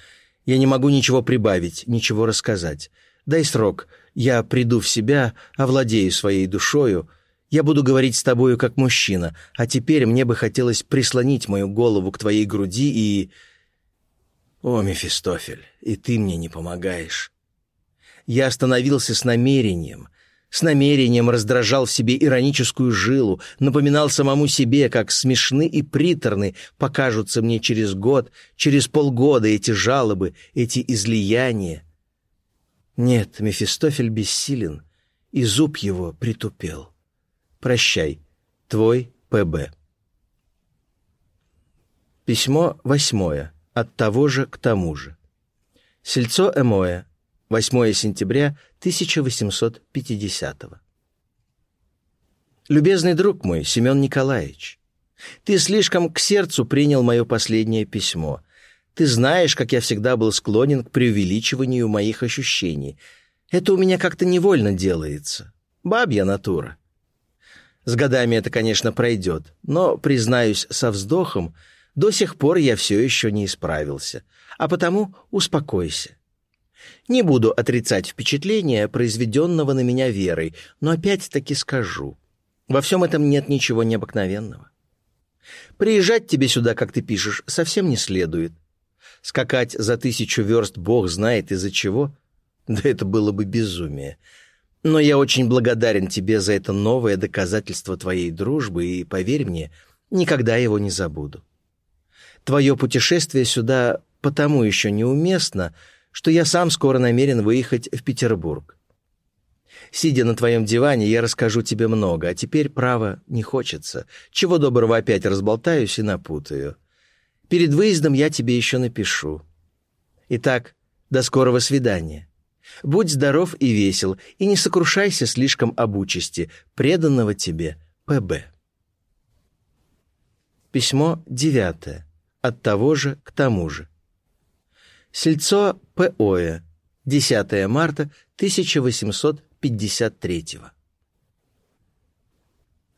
Я не могу ничего прибавить, ничего рассказать. Дай срок, я приду в себя, овладею своей душою, я буду говорить с тобою как мужчина, а теперь мне бы хотелось прислонить мою голову к твоей груди и... О, Мефистофель, и ты мне не помогаешь. Я остановился с намерением. С намерением раздражал в себе ироническую жилу, напоминал самому себе, как смешны и приторны покажутся мне через год, через полгода эти жалобы, эти излияния. Нет, Мефистофель бессилен, и зуб его притупел. Прощай, Твой П.Б. Письмо восьмое. От того же к тому же. Сельцо Эмоэ. 8 сентября 1850 -го. Любезный друг мой, Семен Николаевич, ты слишком к сердцу принял мое последнее письмо. Ты знаешь, как я всегда был склонен к преувеличиванию моих ощущений. Это у меня как-то невольно делается. Бабья натура. С годами это, конечно, пройдет, но, признаюсь со вздохом, до сих пор я все еще не исправился, а потому успокойся. Не буду отрицать впечатление, произведенного на меня верой, но опять-таки скажу. Во всем этом нет ничего необыкновенного. Приезжать тебе сюда, как ты пишешь, совсем не следует. Скакать за тысячу верст бог знает из-за чего. Да это было бы безумие. Но я очень благодарен тебе за это новое доказательство твоей дружбы, и, поверь мне, никогда его не забуду. Твое путешествие сюда потому еще неуместно, что я сам скоро намерен выехать в Петербург. Сидя на твоем диване, я расскажу тебе много, а теперь, право, не хочется. Чего доброго опять разболтаюсь и напутаю. Перед выездом я тебе еще напишу. Итак, до скорого свидания. Будь здоров и весел, и не сокрушайся слишком об участи, преданного тебе П.Б. Письмо девятое. От того же к тому же. Сельцо П.О.Е. 10 марта 1853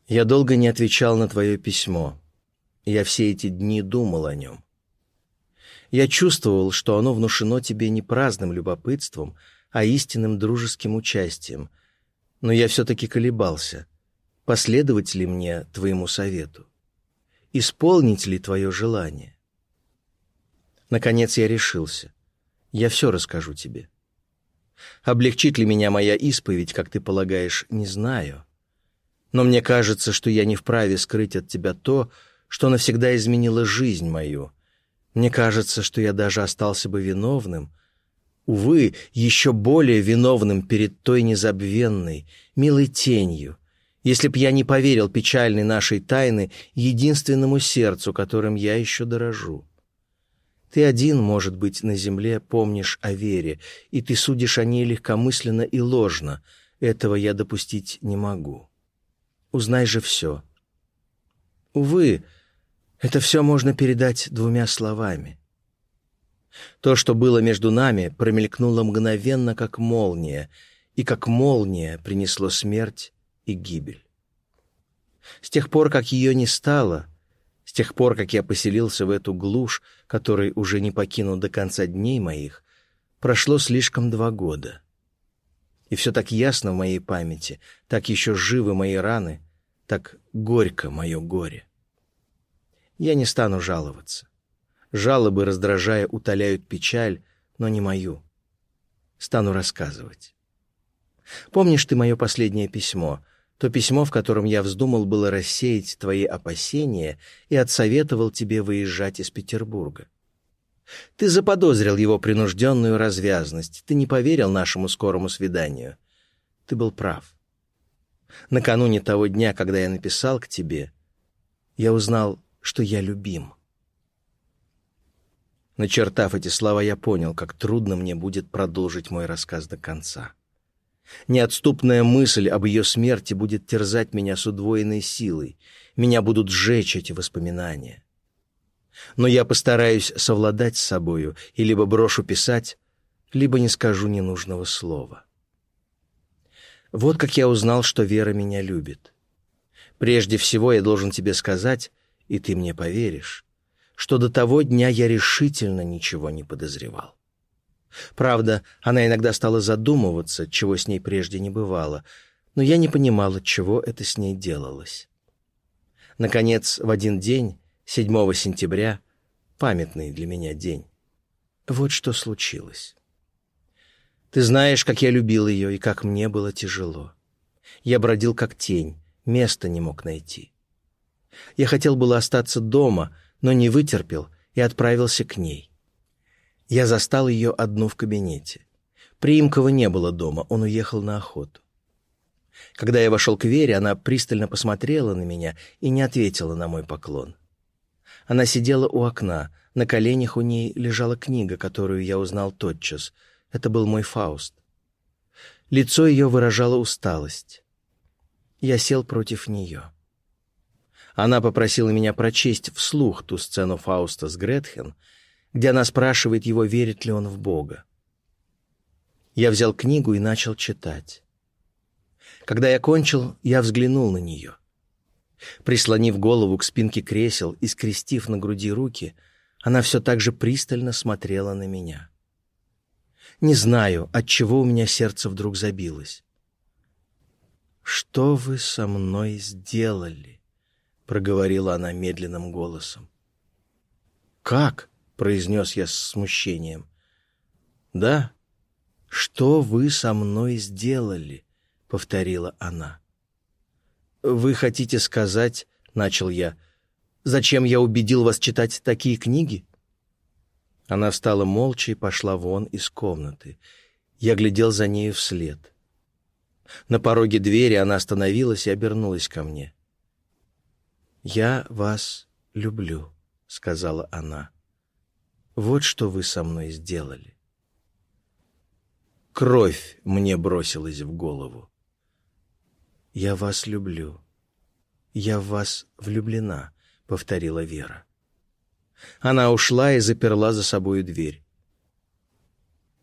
Я долго не отвечал на твое письмо. Я все эти дни думал о нем. Я чувствовал, что оно внушено тебе не праздным любопытством, а истинным дружеским участием, но я все-таки колебался, последовать ли мне твоему совету, исполнить ли твое желание. Наконец я решился. Я все расскажу тебе. Облегчит ли меня моя исповедь, как ты полагаешь, не знаю. Но мне кажется, что я не вправе скрыть от тебя то, что навсегда изменило жизнь мою. Мне кажется, что я даже остался бы виновным, увы, еще более виновным перед той незабвенной, милой тенью, если б я не поверил печальной нашей тайны единственному сердцу, которым я еще дорожу. Ты один, может быть, на земле помнишь о вере, и ты судишь о ней легкомысленно и ложно. Этого я допустить не могу. Узнай же все. Увы, это все можно передать двумя словами. То, что было между нами, промелькнуло мгновенно, как молния, и как молния принесло смерть и гибель. С тех пор, как ее не стало, с тех пор, как я поселился в эту глушь, которой уже не покину до конца дней моих, прошло слишком два года. И все так ясно в моей памяти, так еще живы мои раны, так горько мое горе. Я не стану жаловаться. Жалобы, раздражая, утоляют печаль, но не мою. Стану рассказывать. Помнишь ты мое последнее письмо, то письмо, в котором я вздумал было рассеять твои опасения и отсоветовал тебе выезжать из Петербурга? Ты заподозрил его принужденную развязность, ты не поверил нашему скорому свиданию. Ты был прав. Накануне того дня, когда я написал к тебе, я узнал, что я любим. Начертав эти слова, я понял, как трудно мне будет продолжить мой рассказ до конца. Неотступная мысль об ее смерти будет терзать меня с удвоенной силой. Меня будут сжечь эти воспоминания. Но я постараюсь совладать с собою и либо брошу писать, либо не скажу ненужного слова. Вот как я узнал, что Вера меня любит. Прежде всего я должен тебе сказать, и ты мне поверишь, что до того дня я решительно ничего не подозревал. Правда, она иногда стала задумываться, чего с ней прежде не бывало, но я не понимал, от чего это с ней делалось. Наконец, в один день, 7 сентября, памятный для меня день, вот что случилось. Ты знаешь, как я любил ее и как мне было тяжело. Я бродил как тень, места не мог найти. Я хотел было остаться дома, но не вытерпел и отправился к ней. Я застал ее одну в кабинете. Приимкова не было дома, он уехал на охоту. Когда я вошел к Вере, она пристально посмотрела на меня и не ответила на мой поклон. Она сидела у окна, на коленях у ней лежала книга, которую я узнал тотчас. Это был мой Фауст. Лицо ее выражало усталость. Я сел против нее. Она попросила меня прочесть вслух ту сцену Фауста с Гретхен, где она спрашивает его, верит ли он в Бога. Я взял книгу и начал читать. Когда я кончил, я взглянул на нее. Прислонив голову к спинке кресел и скрестив на груди руки, она все так же пристально смотрела на меня. Не знаю, от чего у меня сердце вдруг забилось. «Что вы со мной сделали?» — проговорила она медленным голосом. «Как?» — произнес я с смущением. «Да, что вы со мной сделали?» — повторила она. «Вы хотите сказать, — начал я, — зачем я убедил вас читать такие книги?» Она встала молча и пошла вон из комнаты. Я глядел за нею вслед. На пороге двери она остановилась и обернулась ко мне. «Я вас люблю», — сказала она. «Вот что вы со мной сделали». Кровь мне бросилась в голову. «Я вас люблю. Я в вас влюблена», — повторила Вера. Она ушла и заперла за собою дверь.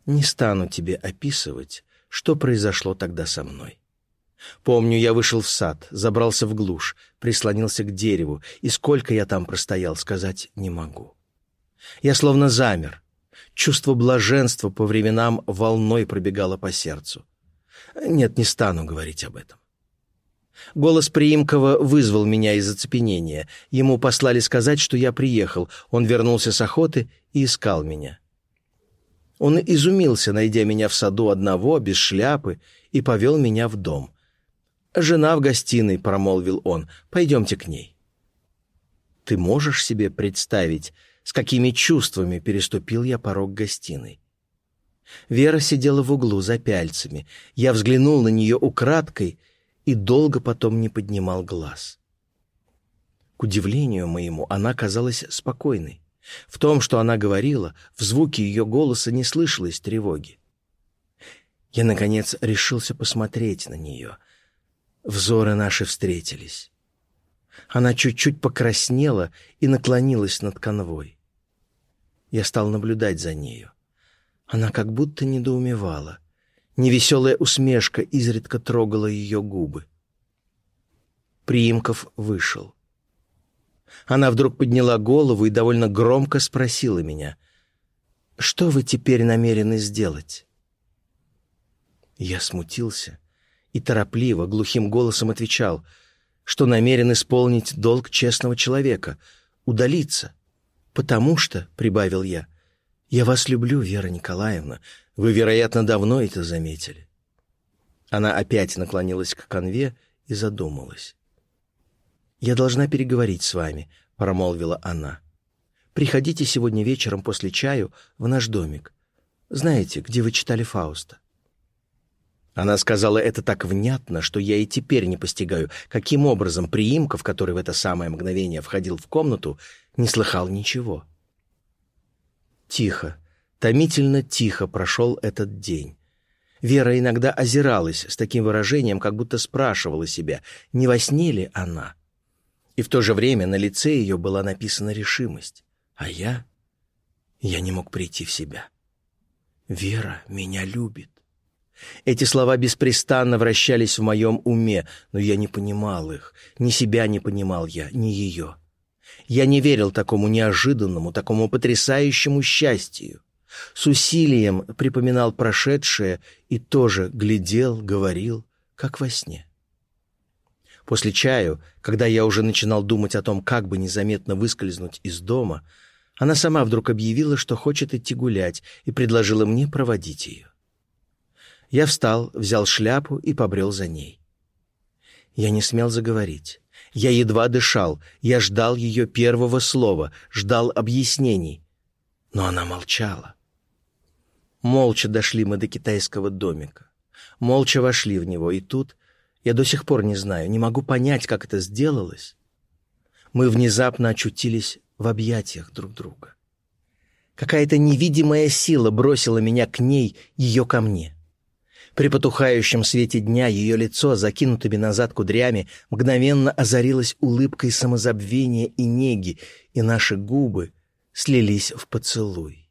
Не стану тебе описывать, что произошло тогда со мной. Помню, я вышел в сад, забрался в глушь, прислонился к дереву, и сколько я там простоял, сказать не могу. Я словно замер. Чувство блаженства по временам волной пробегало по сердцу. Нет, не стану говорить об этом. Голос Приимкова вызвал меня из оцепенения. Ему послали сказать, что я приехал. Он вернулся с охоты и искал меня. Он изумился, найдя меня в саду одного, без шляпы, и повел меня в дом. «Жена в гостиной», — промолвил он, — «пойдемте к ней». Ты можешь себе представить, с какими чувствами переступил я порог гостиной? Вера сидела в углу за пяльцами. Я взглянул на нее украдкой и долго потом не поднимал глаз. К удивлению моему, она казалась спокойной. В том, что она говорила, в звуке ее голоса не слышалось тревоги. Я, наконец, решился посмотреть на нее. Взоры наши встретились. Она чуть-чуть покраснела и наклонилась над конвой. Я стал наблюдать за нею. Она как будто недоумевала — Невеселая усмешка изредка трогала ее губы. Приимков вышел. Она вдруг подняла голову и довольно громко спросила меня, «Что вы теперь намерены сделать?» Я смутился и торопливо, глухим голосом отвечал, что намерен исполнить долг честного человека, удалиться, потому что, — прибавил я, — я вас люблю, Вера Николаевна, вы, вероятно, давно это заметили. Она опять наклонилась к конве и задумалась. «Я должна переговорить с вами», — промолвила она. «Приходите сегодня вечером после чаю в наш домик. Знаете, где вы читали Фауста?» Она сказала это так внятно, что я и теперь не постигаю, каким образом Приимков, который в это самое мгновение входил в комнату, не слыхал ничего. Тихо, Томительно тихо прошел этот день. Вера иногда озиралась с таким выражением, как будто спрашивала себя, не во сне ли она. И в то же время на лице ее была написана решимость. А я? Я не мог прийти в себя. Вера меня любит. Эти слова беспрестанно вращались в моем уме, но я не понимал их. Ни себя не понимал я, ни ее. Я не верил такому неожиданному, такому потрясающему счастью. С усилием припоминал прошедшее и тоже глядел, говорил, как во сне. После чаю, когда я уже начинал думать о том, как бы незаметно выскользнуть из дома, она сама вдруг объявила, что хочет идти гулять, и предложила мне проводить ее. Я встал, взял шляпу и побрел за ней. Я не смел заговорить. Я едва дышал, я ждал ее первого слова, ждал объяснений. Но она молчала. Молча дошли мы до китайского домика. Молча вошли в него, и тут Я до сих пор не знаю, не могу понять, как это сделалось. Мы внезапно очутились в объятиях друг друга. Какая-то невидимая сила бросила меня к ней, ее ко мне. При потухающем свете дня ее лицо, закинутыми назад кудрями, мгновенно озарилось улыбкой самозабвения и неги, и наши губы слились в поцелуй.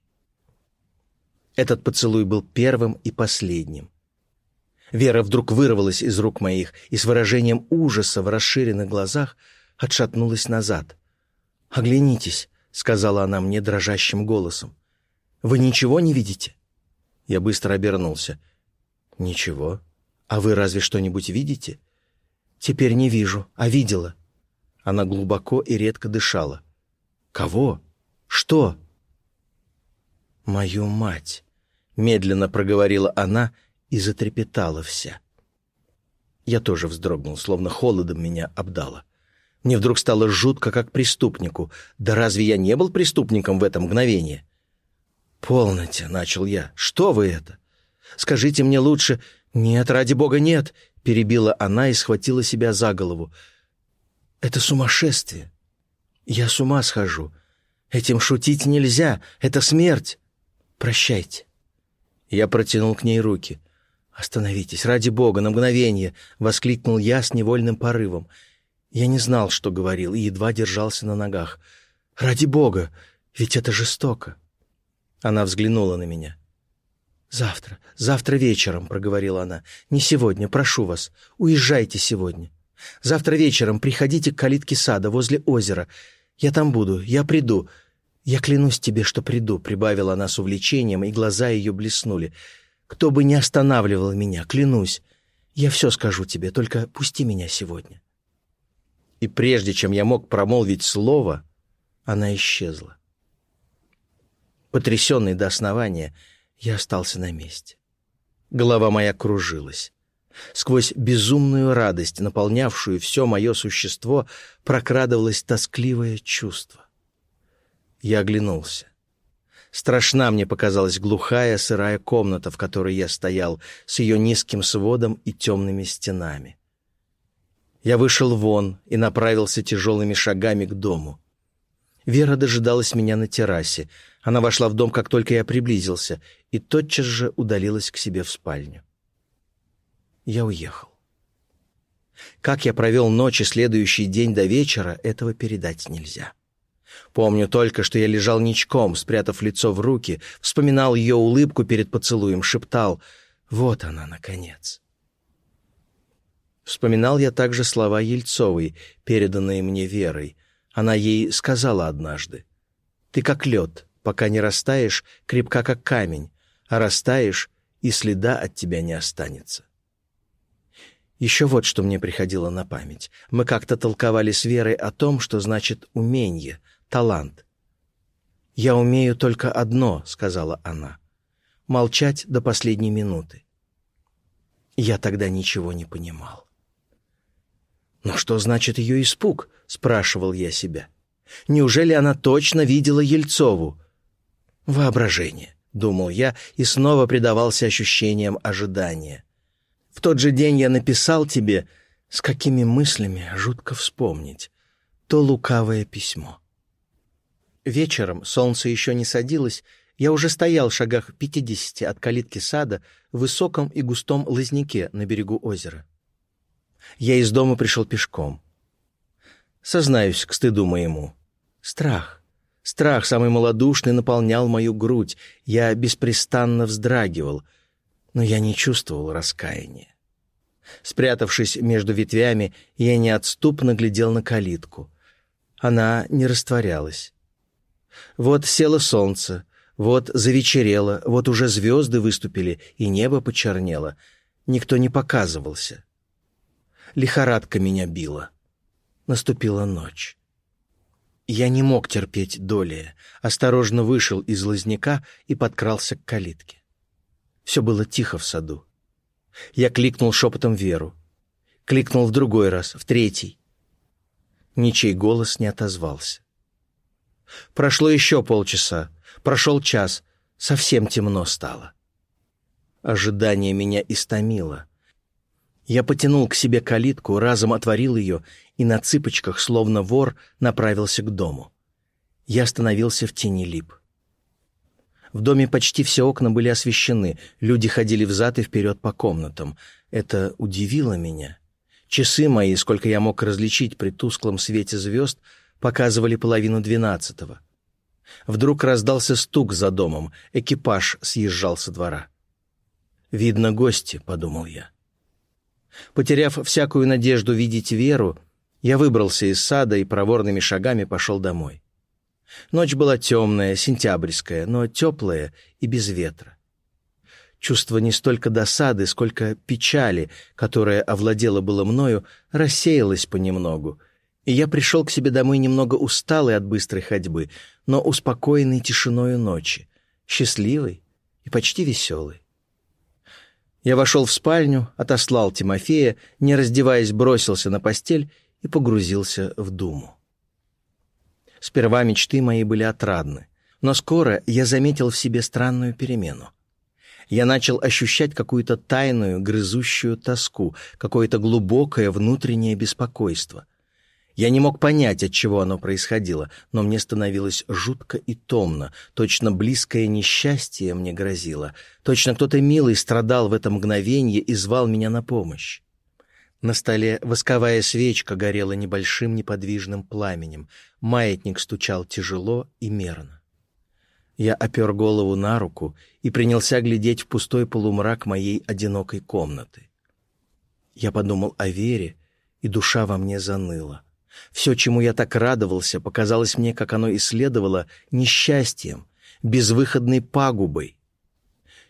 Этот поцелуй был первым и последним. Вера вдруг вырвалась из рук моих и с выражением ужаса в расширенных глазах отшатнулась назад. «Оглянитесь», — сказала она мне дрожащим голосом. «Вы ничего не видите?» Я быстро обернулся. «Ничего. А вы разве что-нибудь видите?» «Теперь не вижу, а видела». Она глубоко и редко дышала. «Кого? Что?» «Мою мать», — медленно проговорила она и затрепетала вся. Я тоже вздрогнул, словно холодом меня обдало. Мне вдруг стало жутко, как преступнику. Да разве я не был преступником в это мгновение? «Полноте», — начал я. «Что вы это? Скажите мне лучше...» «Нет, ради бога, нет!» — перебила она и схватила себя за голову. «Это сумасшествие. Я с ума схожу. Этим шутить нельзя. Это смерть. Прощайте». Я протянул к ней руки. «Остановитесь, ради бога, на мгновение!» — воскликнул я с невольным порывом. Я не знал, что говорил, и едва держался на ногах. «Ради бога! Ведь это жестоко!» Она взглянула на меня. «Завтра, завтра вечером», — проговорила она. «Не сегодня, прошу вас. Уезжайте сегодня. Завтра вечером приходите к калитке сада возле озера. Я там буду, я приду. Я клянусь тебе, что приду», — прибавила она с увлечением, и глаза ее блеснули. «Кто бы не останавливал меня, клянусь. Я все скажу тебе, только пусти меня сегодня». И прежде чем я мог промолвить слово, она исчезла. Потрясенный до основания, я остался на месте. Голова моя кружилась. Сквозь безумную радость, наполнявшую все мое существо, прокрадывалось тоскливое чувство. Я оглянулся. Страшна мне показалась глухая сырая комната, в которой я стоял, с ее низким сводом и темными стенами. Я вышел вон и направился тяжелыми шагами к дому. Вера дожидалась меня на террасе. Она вошла в дом, как только я приблизился, и тотчас же удалилась к себе в спальню. Я уехал. Как я провел ночь и следующий день до вечера, этого передать нельзя. Помню только, что я лежал ничком, спрятав лицо в руки, вспоминал ее улыбку перед поцелуем, шептал «Вот она, наконец». Вспоминал я также слова Ельцовой, переданные мне Верой. Она ей сказала однажды. «Ты как лед, пока не растаешь, крепка как камень, а растаешь, и следа от тебя не останется». Еще вот что мне приходило на память. Мы как-то толковали с Верой о том, что значит умение, талант. «Я умею только одно», — сказала она. «Молчать до последней минуты». Я тогда ничего не понимал. «Но что значит ее испуг?» — спрашивал я себя. «Неужели она точно видела Ельцову?» «Воображение», — думал я и снова предавался ощущениям ожидания. «В тот же день я написал тебе, с какими мыслями жутко вспомнить, то лукавое письмо». Вечером солнце еще не садилось, я уже стоял в шагах пятидесяти от калитки сада в высоком и густом лозняке на берегу озера. Я из дома пришел пешком. Сознаюсь к стыду моему. Страх. Страх, самый малодушный, наполнял мою грудь. Я беспрестанно вздрагивал, но я не чувствовал раскаяния. Спрятавшись между ветвями, я неотступно глядел на калитку. Она не растворялась. Вот село солнце, вот завечерело, вот уже звезды выступили, и небо почернело. Никто не показывался. Лихорадка меня била. Наступила ночь. Я не мог терпеть доли, осторожно вышел из лозняка и подкрался к калитке. Все было тихо в саду. Я кликнул шепотом Веру. Кликнул в другой раз, в третий. Ничей голос не отозвался. Прошло еще полчаса, прошел час, совсем темно стало. Ожидание меня истомило. Я потянул к себе калитку, разом отворил ее и на цыпочках, словно вор, направился к дому. Я остановился в тени лип. В доме почти все окна были освещены, люди ходили взад и вперед по комнатам. Это удивило меня. Часы мои, сколько я мог различить при тусклом свете звезд, показывали половину двенадцатого. Вдруг раздался стук за домом, экипаж съезжал со двора. «Видно гости», — подумал я. Потеряв всякую надежду видеть Веру, я выбрался из сада и проворными шагами пошел домой. Ночь была темная, сентябрьская, но теплая и без ветра. Чувство не столько досады, сколько печали, которая овладела было мною, рассеялось понемногу, и я пришел к себе домой немного усталый от быстрой ходьбы, но успокоенный тишиною ночи, счастливый и почти веселый. Я вошел в спальню, отослал Тимофея, не раздеваясь, бросился на постель и погрузился в думу. Сперва мечты мои были отрадны, но скоро я заметил в себе странную перемену. Я начал ощущать какую-то тайную, грызущую тоску, какое-то глубокое внутреннее беспокойство. Я не мог понять, от чего оно происходило, но мне становилось жутко и томно, точно близкое несчастье мне грозило, точно кто-то милый страдал в это мгновенье и звал меня на помощь. На столе восковая свечка горела небольшим неподвижным пламенем. Маятник стучал тяжело и мерно. Я опер голову на руку и принялся глядеть в пустой полумрак моей одинокой комнаты. Я подумал о Вере, и душа во мне заныла. Все, чему я так радовался, показалось мне, как оно исследовало, несчастьем, безвыходной пагубой.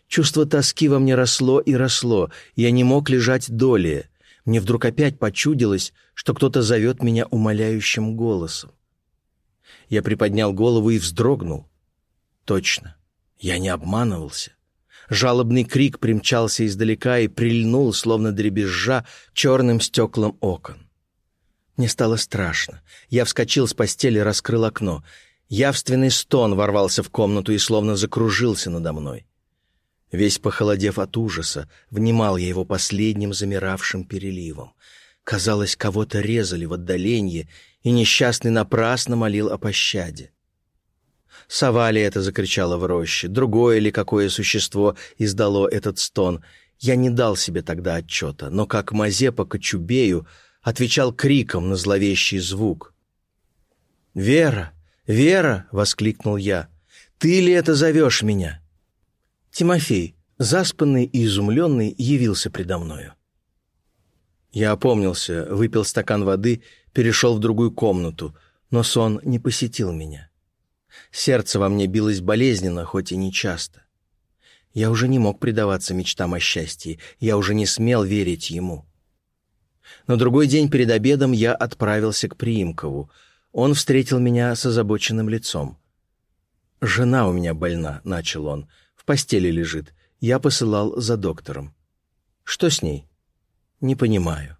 Чувство тоски во мне росло и росло, я не мог лежать долее — мне вдруг опять почудилось, что кто-то зовет меня умоляющим голосом. Я приподнял голову и вздрогнул. Точно, я не обманывался. Жалобный крик примчался издалека и прильнул, словно дребезжа, черным стеклом окон. Мне стало страшно. Я вскочил с постели, раскрыл окно. Явственный стон ворвался в комнату и словно закружился надо мной. Весь похолодев от ужаса, внимал я его последним замиравшим переливом. Казалось, кого-то резали в отдалении, и несчастный напрасно молил о пощаде. Сова ли это закричала в роще, другое ли какое существо издало этот стон. Я не дал себе тогда отчета, но как Мазепа Кочубею отвечал криком на зловещий звук. «Вера! Вера!» — воскликнул я. «Ты ли это зовешь меня?» Тимофей, заспанный и изумленный, явился предо мною. Я опомнился, выпил стакан воды, перешел в другую комнату, но сон не посетил меня. Сердце во мне билось болезненно, хоть и не часто. Я уже не мог предаваться мечтам о счастье, я уже не смел верить ему. На другой день перед обедом я отправился к Приимкову. Он встретил меня с озабоченным лицом. «Жена у меня больна», — начал он, — постели лежит. Я посылал за доктором. Что с ней? Не понимаю.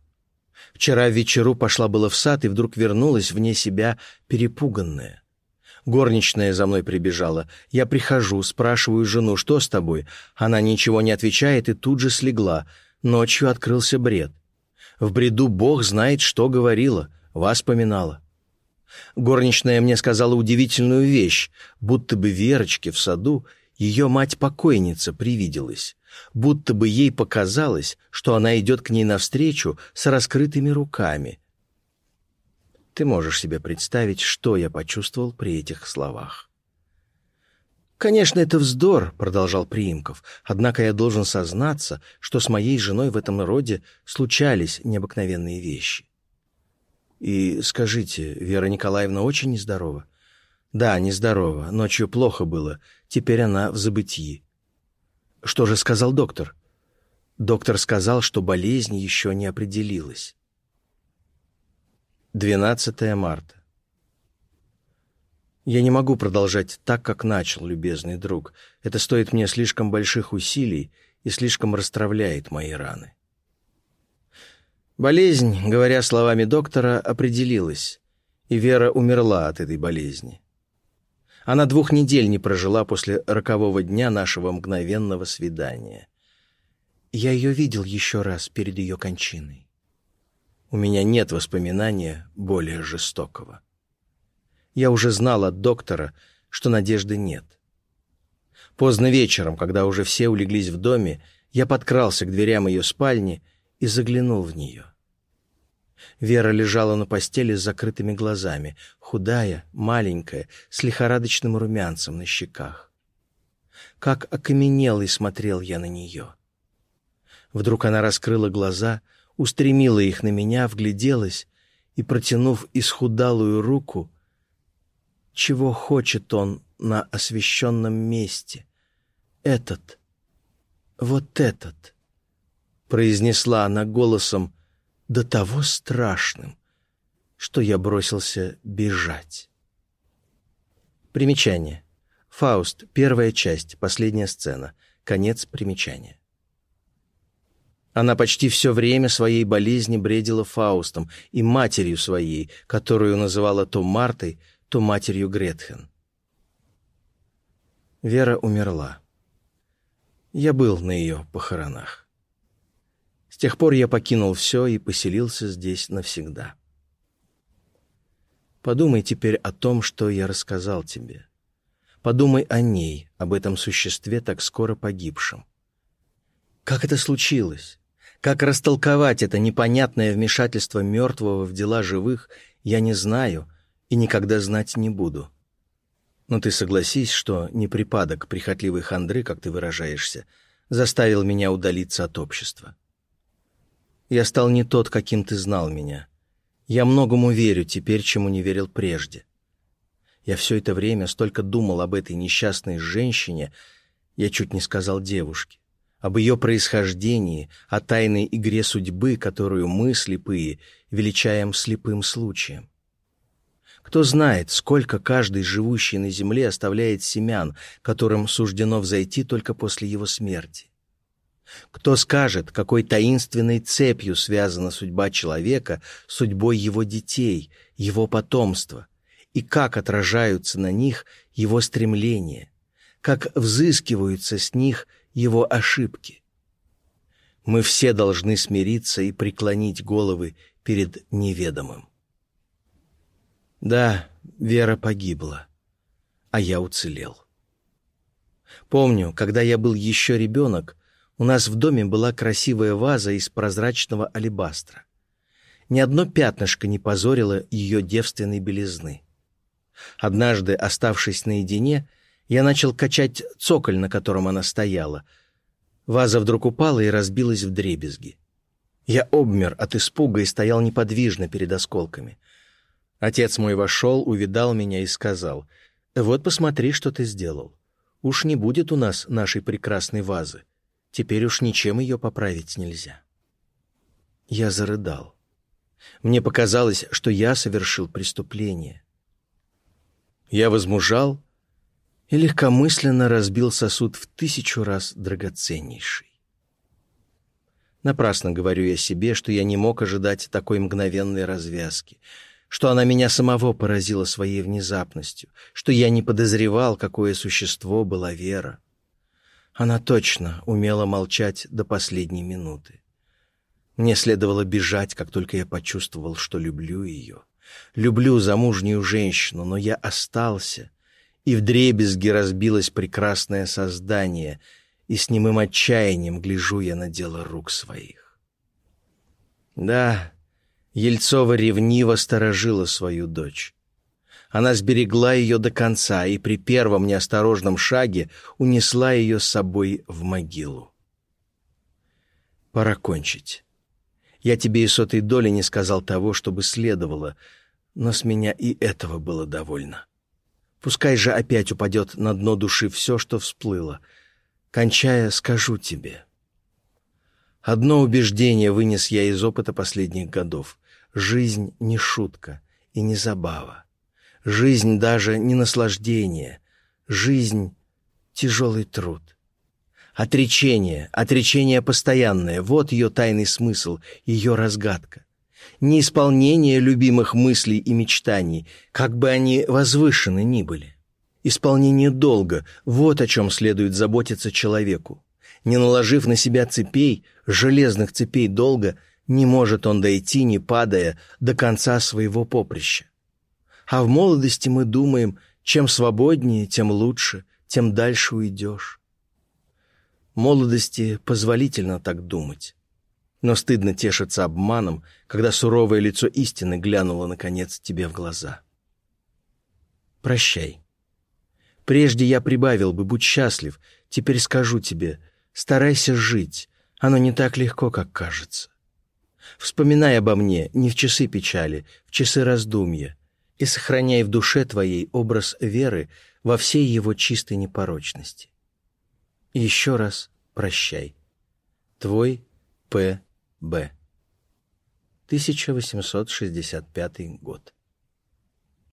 Вчера вечеру пошла было в сад и вдруг вернулась вне себя перепуганная. Горничная за мной прибежала. Я прихожу, спрашиваю жену, что с тобой? Она ничего не отвечает и тут же слегла. Ночью открылся бред. В бреду Бог знает, что говорила, вас поминала. Горничная мне сказала удивительную вещь, будто бы Верочке в саду ее мать-покойница привиделась, будто бы ей показалось, что она идет к ней навстречу с раскрытыми руками. Ты можешь себе представить, что я почувствовал при этих словах. «Конечно, это вздор», — продолжал Приимков, «однако я должен сознаться, что с моей женой в этом роде случались необыкновенные вещи». «И скажите, Вера Николаевна очень нездорова?» «Да, нездорова. Ночью плохо было. Теперь она в забытии». «Что же сказал доктор?» Доктор сказал, что болезнь еще не определилась. 12 марта. Я не могу продолжать так, как начал, любезный друг. Это стоит мне слишком больших усилий и слишком расстравляет мои раны. Болезнь, говоря словами доктора, определилась, и Вера умерла от этой болезни. Она двух недель не прожила после рокового дня нашего мгновенного свидания. Я ее видел еще раз перед ее кончиной. У меня нет воспоминания более жестокого. Я уже знал от доктора, что надежды нет. Поздно вечером, когда уже все улеглись в доме, я подкрался к дверям ее спальни и заглянул в нее. Вера лежала на постели с закрытыми глазами, худая, маленькая, с лихорадочным румянцем на щеках. Как окаменелый смотрел я на нее. Вдруг она раскрыла глаза, устремила их на меня, вгляделась и, протянув исхудалую руку, чего хочет он на освященном месте? Этот, вот этот, произнесла она голосом до того страшным, что я бросился бежать. Примечание. Фауст, первая часть, последняя сцена, конец примечания. Она почти все время своей болезни бредила Фаустом и матерью своей, которую называла то Мартой, то матерью Гретхен. Вера умерла. Я был на ее похоронах. С тех пор я покинул все и поселился здесь навсегда. Подумай теперь о том, что я рассказал тебе. Подумай о ней, об этом существе, так скоро погибшем. Как это случилось? Как растолковать это непонятное вмешательство мертвого в дела живых, я не знаю — и никогда знать не буду. Но ты согласись, что не припадок прихотливой хандры, как ты выражаешься, заставил меня удалиться от общества. Я стал не тот, каким ты знал меня. Я многому верю теперь, чему не верил прежде. Я все это время столько думал об этой несчастной женщине, я чуть не сказал девушке, об ее происхождении, о тайной игре судьбы, которую мы, слепые, величаем слепым случаем. Кто знает, сколько каждый живущий на земле оставляет семян, которым суждено взойти только после его смерти. Кто скажет, какой таинственной цепью связана судьба человека судьбой его детей, его потомства, и как отражаются на них его стремления, как взыскиваются с них его ошибки. Мы все должны смириться и преклонить головы перед неведомым. Да, Вера погибла, а я уцелел. Помню, когда я был еще ребенок, у нас в доме была красивая ваза из прозрачного алебастра. Ни одно пятнышко не позорило ее девственной белизны. Однажды, оставшись наедине, я начал качать цоколь, на котором она стояла. Ваза вдруг упала и разбилась в дребезги. Я обмер от испуга и стоял неподвижно перед осколками. Отец мой вошел, увидал меня и сказал, «Вот посмотри, что ты сделал. Уж не будет у нас нашей прекрасной вазы. Теперь уж ничем ее поправить нельзя». Я зарыдал. Мне показалось, что я совершил преступление. Я возмужал и легкомысленно разбил сосуд в тысячу раз драгоценнейший. Напрасно говорю я себе, что я не мог ожидать такой мгновенной развязки — что она меня самого поразила своей внезапностью, что я не подозревал, какое существо была Вера. Она точно умела молчать до последней минуты. Мне следовало бежать, как только я почувствовал, что люблю ее. Люблю замужнюю женщину, но я остался, и в дребезги разбилось прекрасное создание, и с немым отчаянием гляжу я на дело рук своих. Да, Ельцова ревниво сторожила свою дочь. Она сберегла ее до конца и при первом неосторожном шаге унесла ее с собой в могилу. Пора кончить. Я тебе и сотой доли не сказал того, чтобы следовало, но с меня и этого было довольно. Пускай же опять упадет на дно души все, что всплыло. Кончая, скажу тебе. Одно убеждение вынес я из опыта последних годов. Жизнь не шутка и не забава. Жизнь даже не наслаждение. Жизнь — тяжелый труд. Отречение, отречение постоянное — вот ее тайный смысл, ее разгадка. Неисполнение любимых мыслей и мечтаний, как бы они возвышены ни были. Исполнение долга — вот о чем следует заботиться человеку. Не наложив на себя цепей, железных цепей долго, не может он дойти, не падая, до конца своего поприща. А в молодости мы думаем, чем свободнее, тем лучше, тем дальше уйдешь. Молодости позволительно так думать. Но стыдно тешиться обманом, когда суровое лицо истины глянуло, наконец, тебе в глаза. Прощай. Прежде я прибавил бы, будь счастлив, теперь скажу тебе, старайся жить, оно не так легко, как кажется. Вспоминай обо мне не в часы печали, в часы раздумья, и сохраняй в душе твоей образ веры во всей его чистой непорочности. И еще раз прощай. Твой П. Б. 1865 год.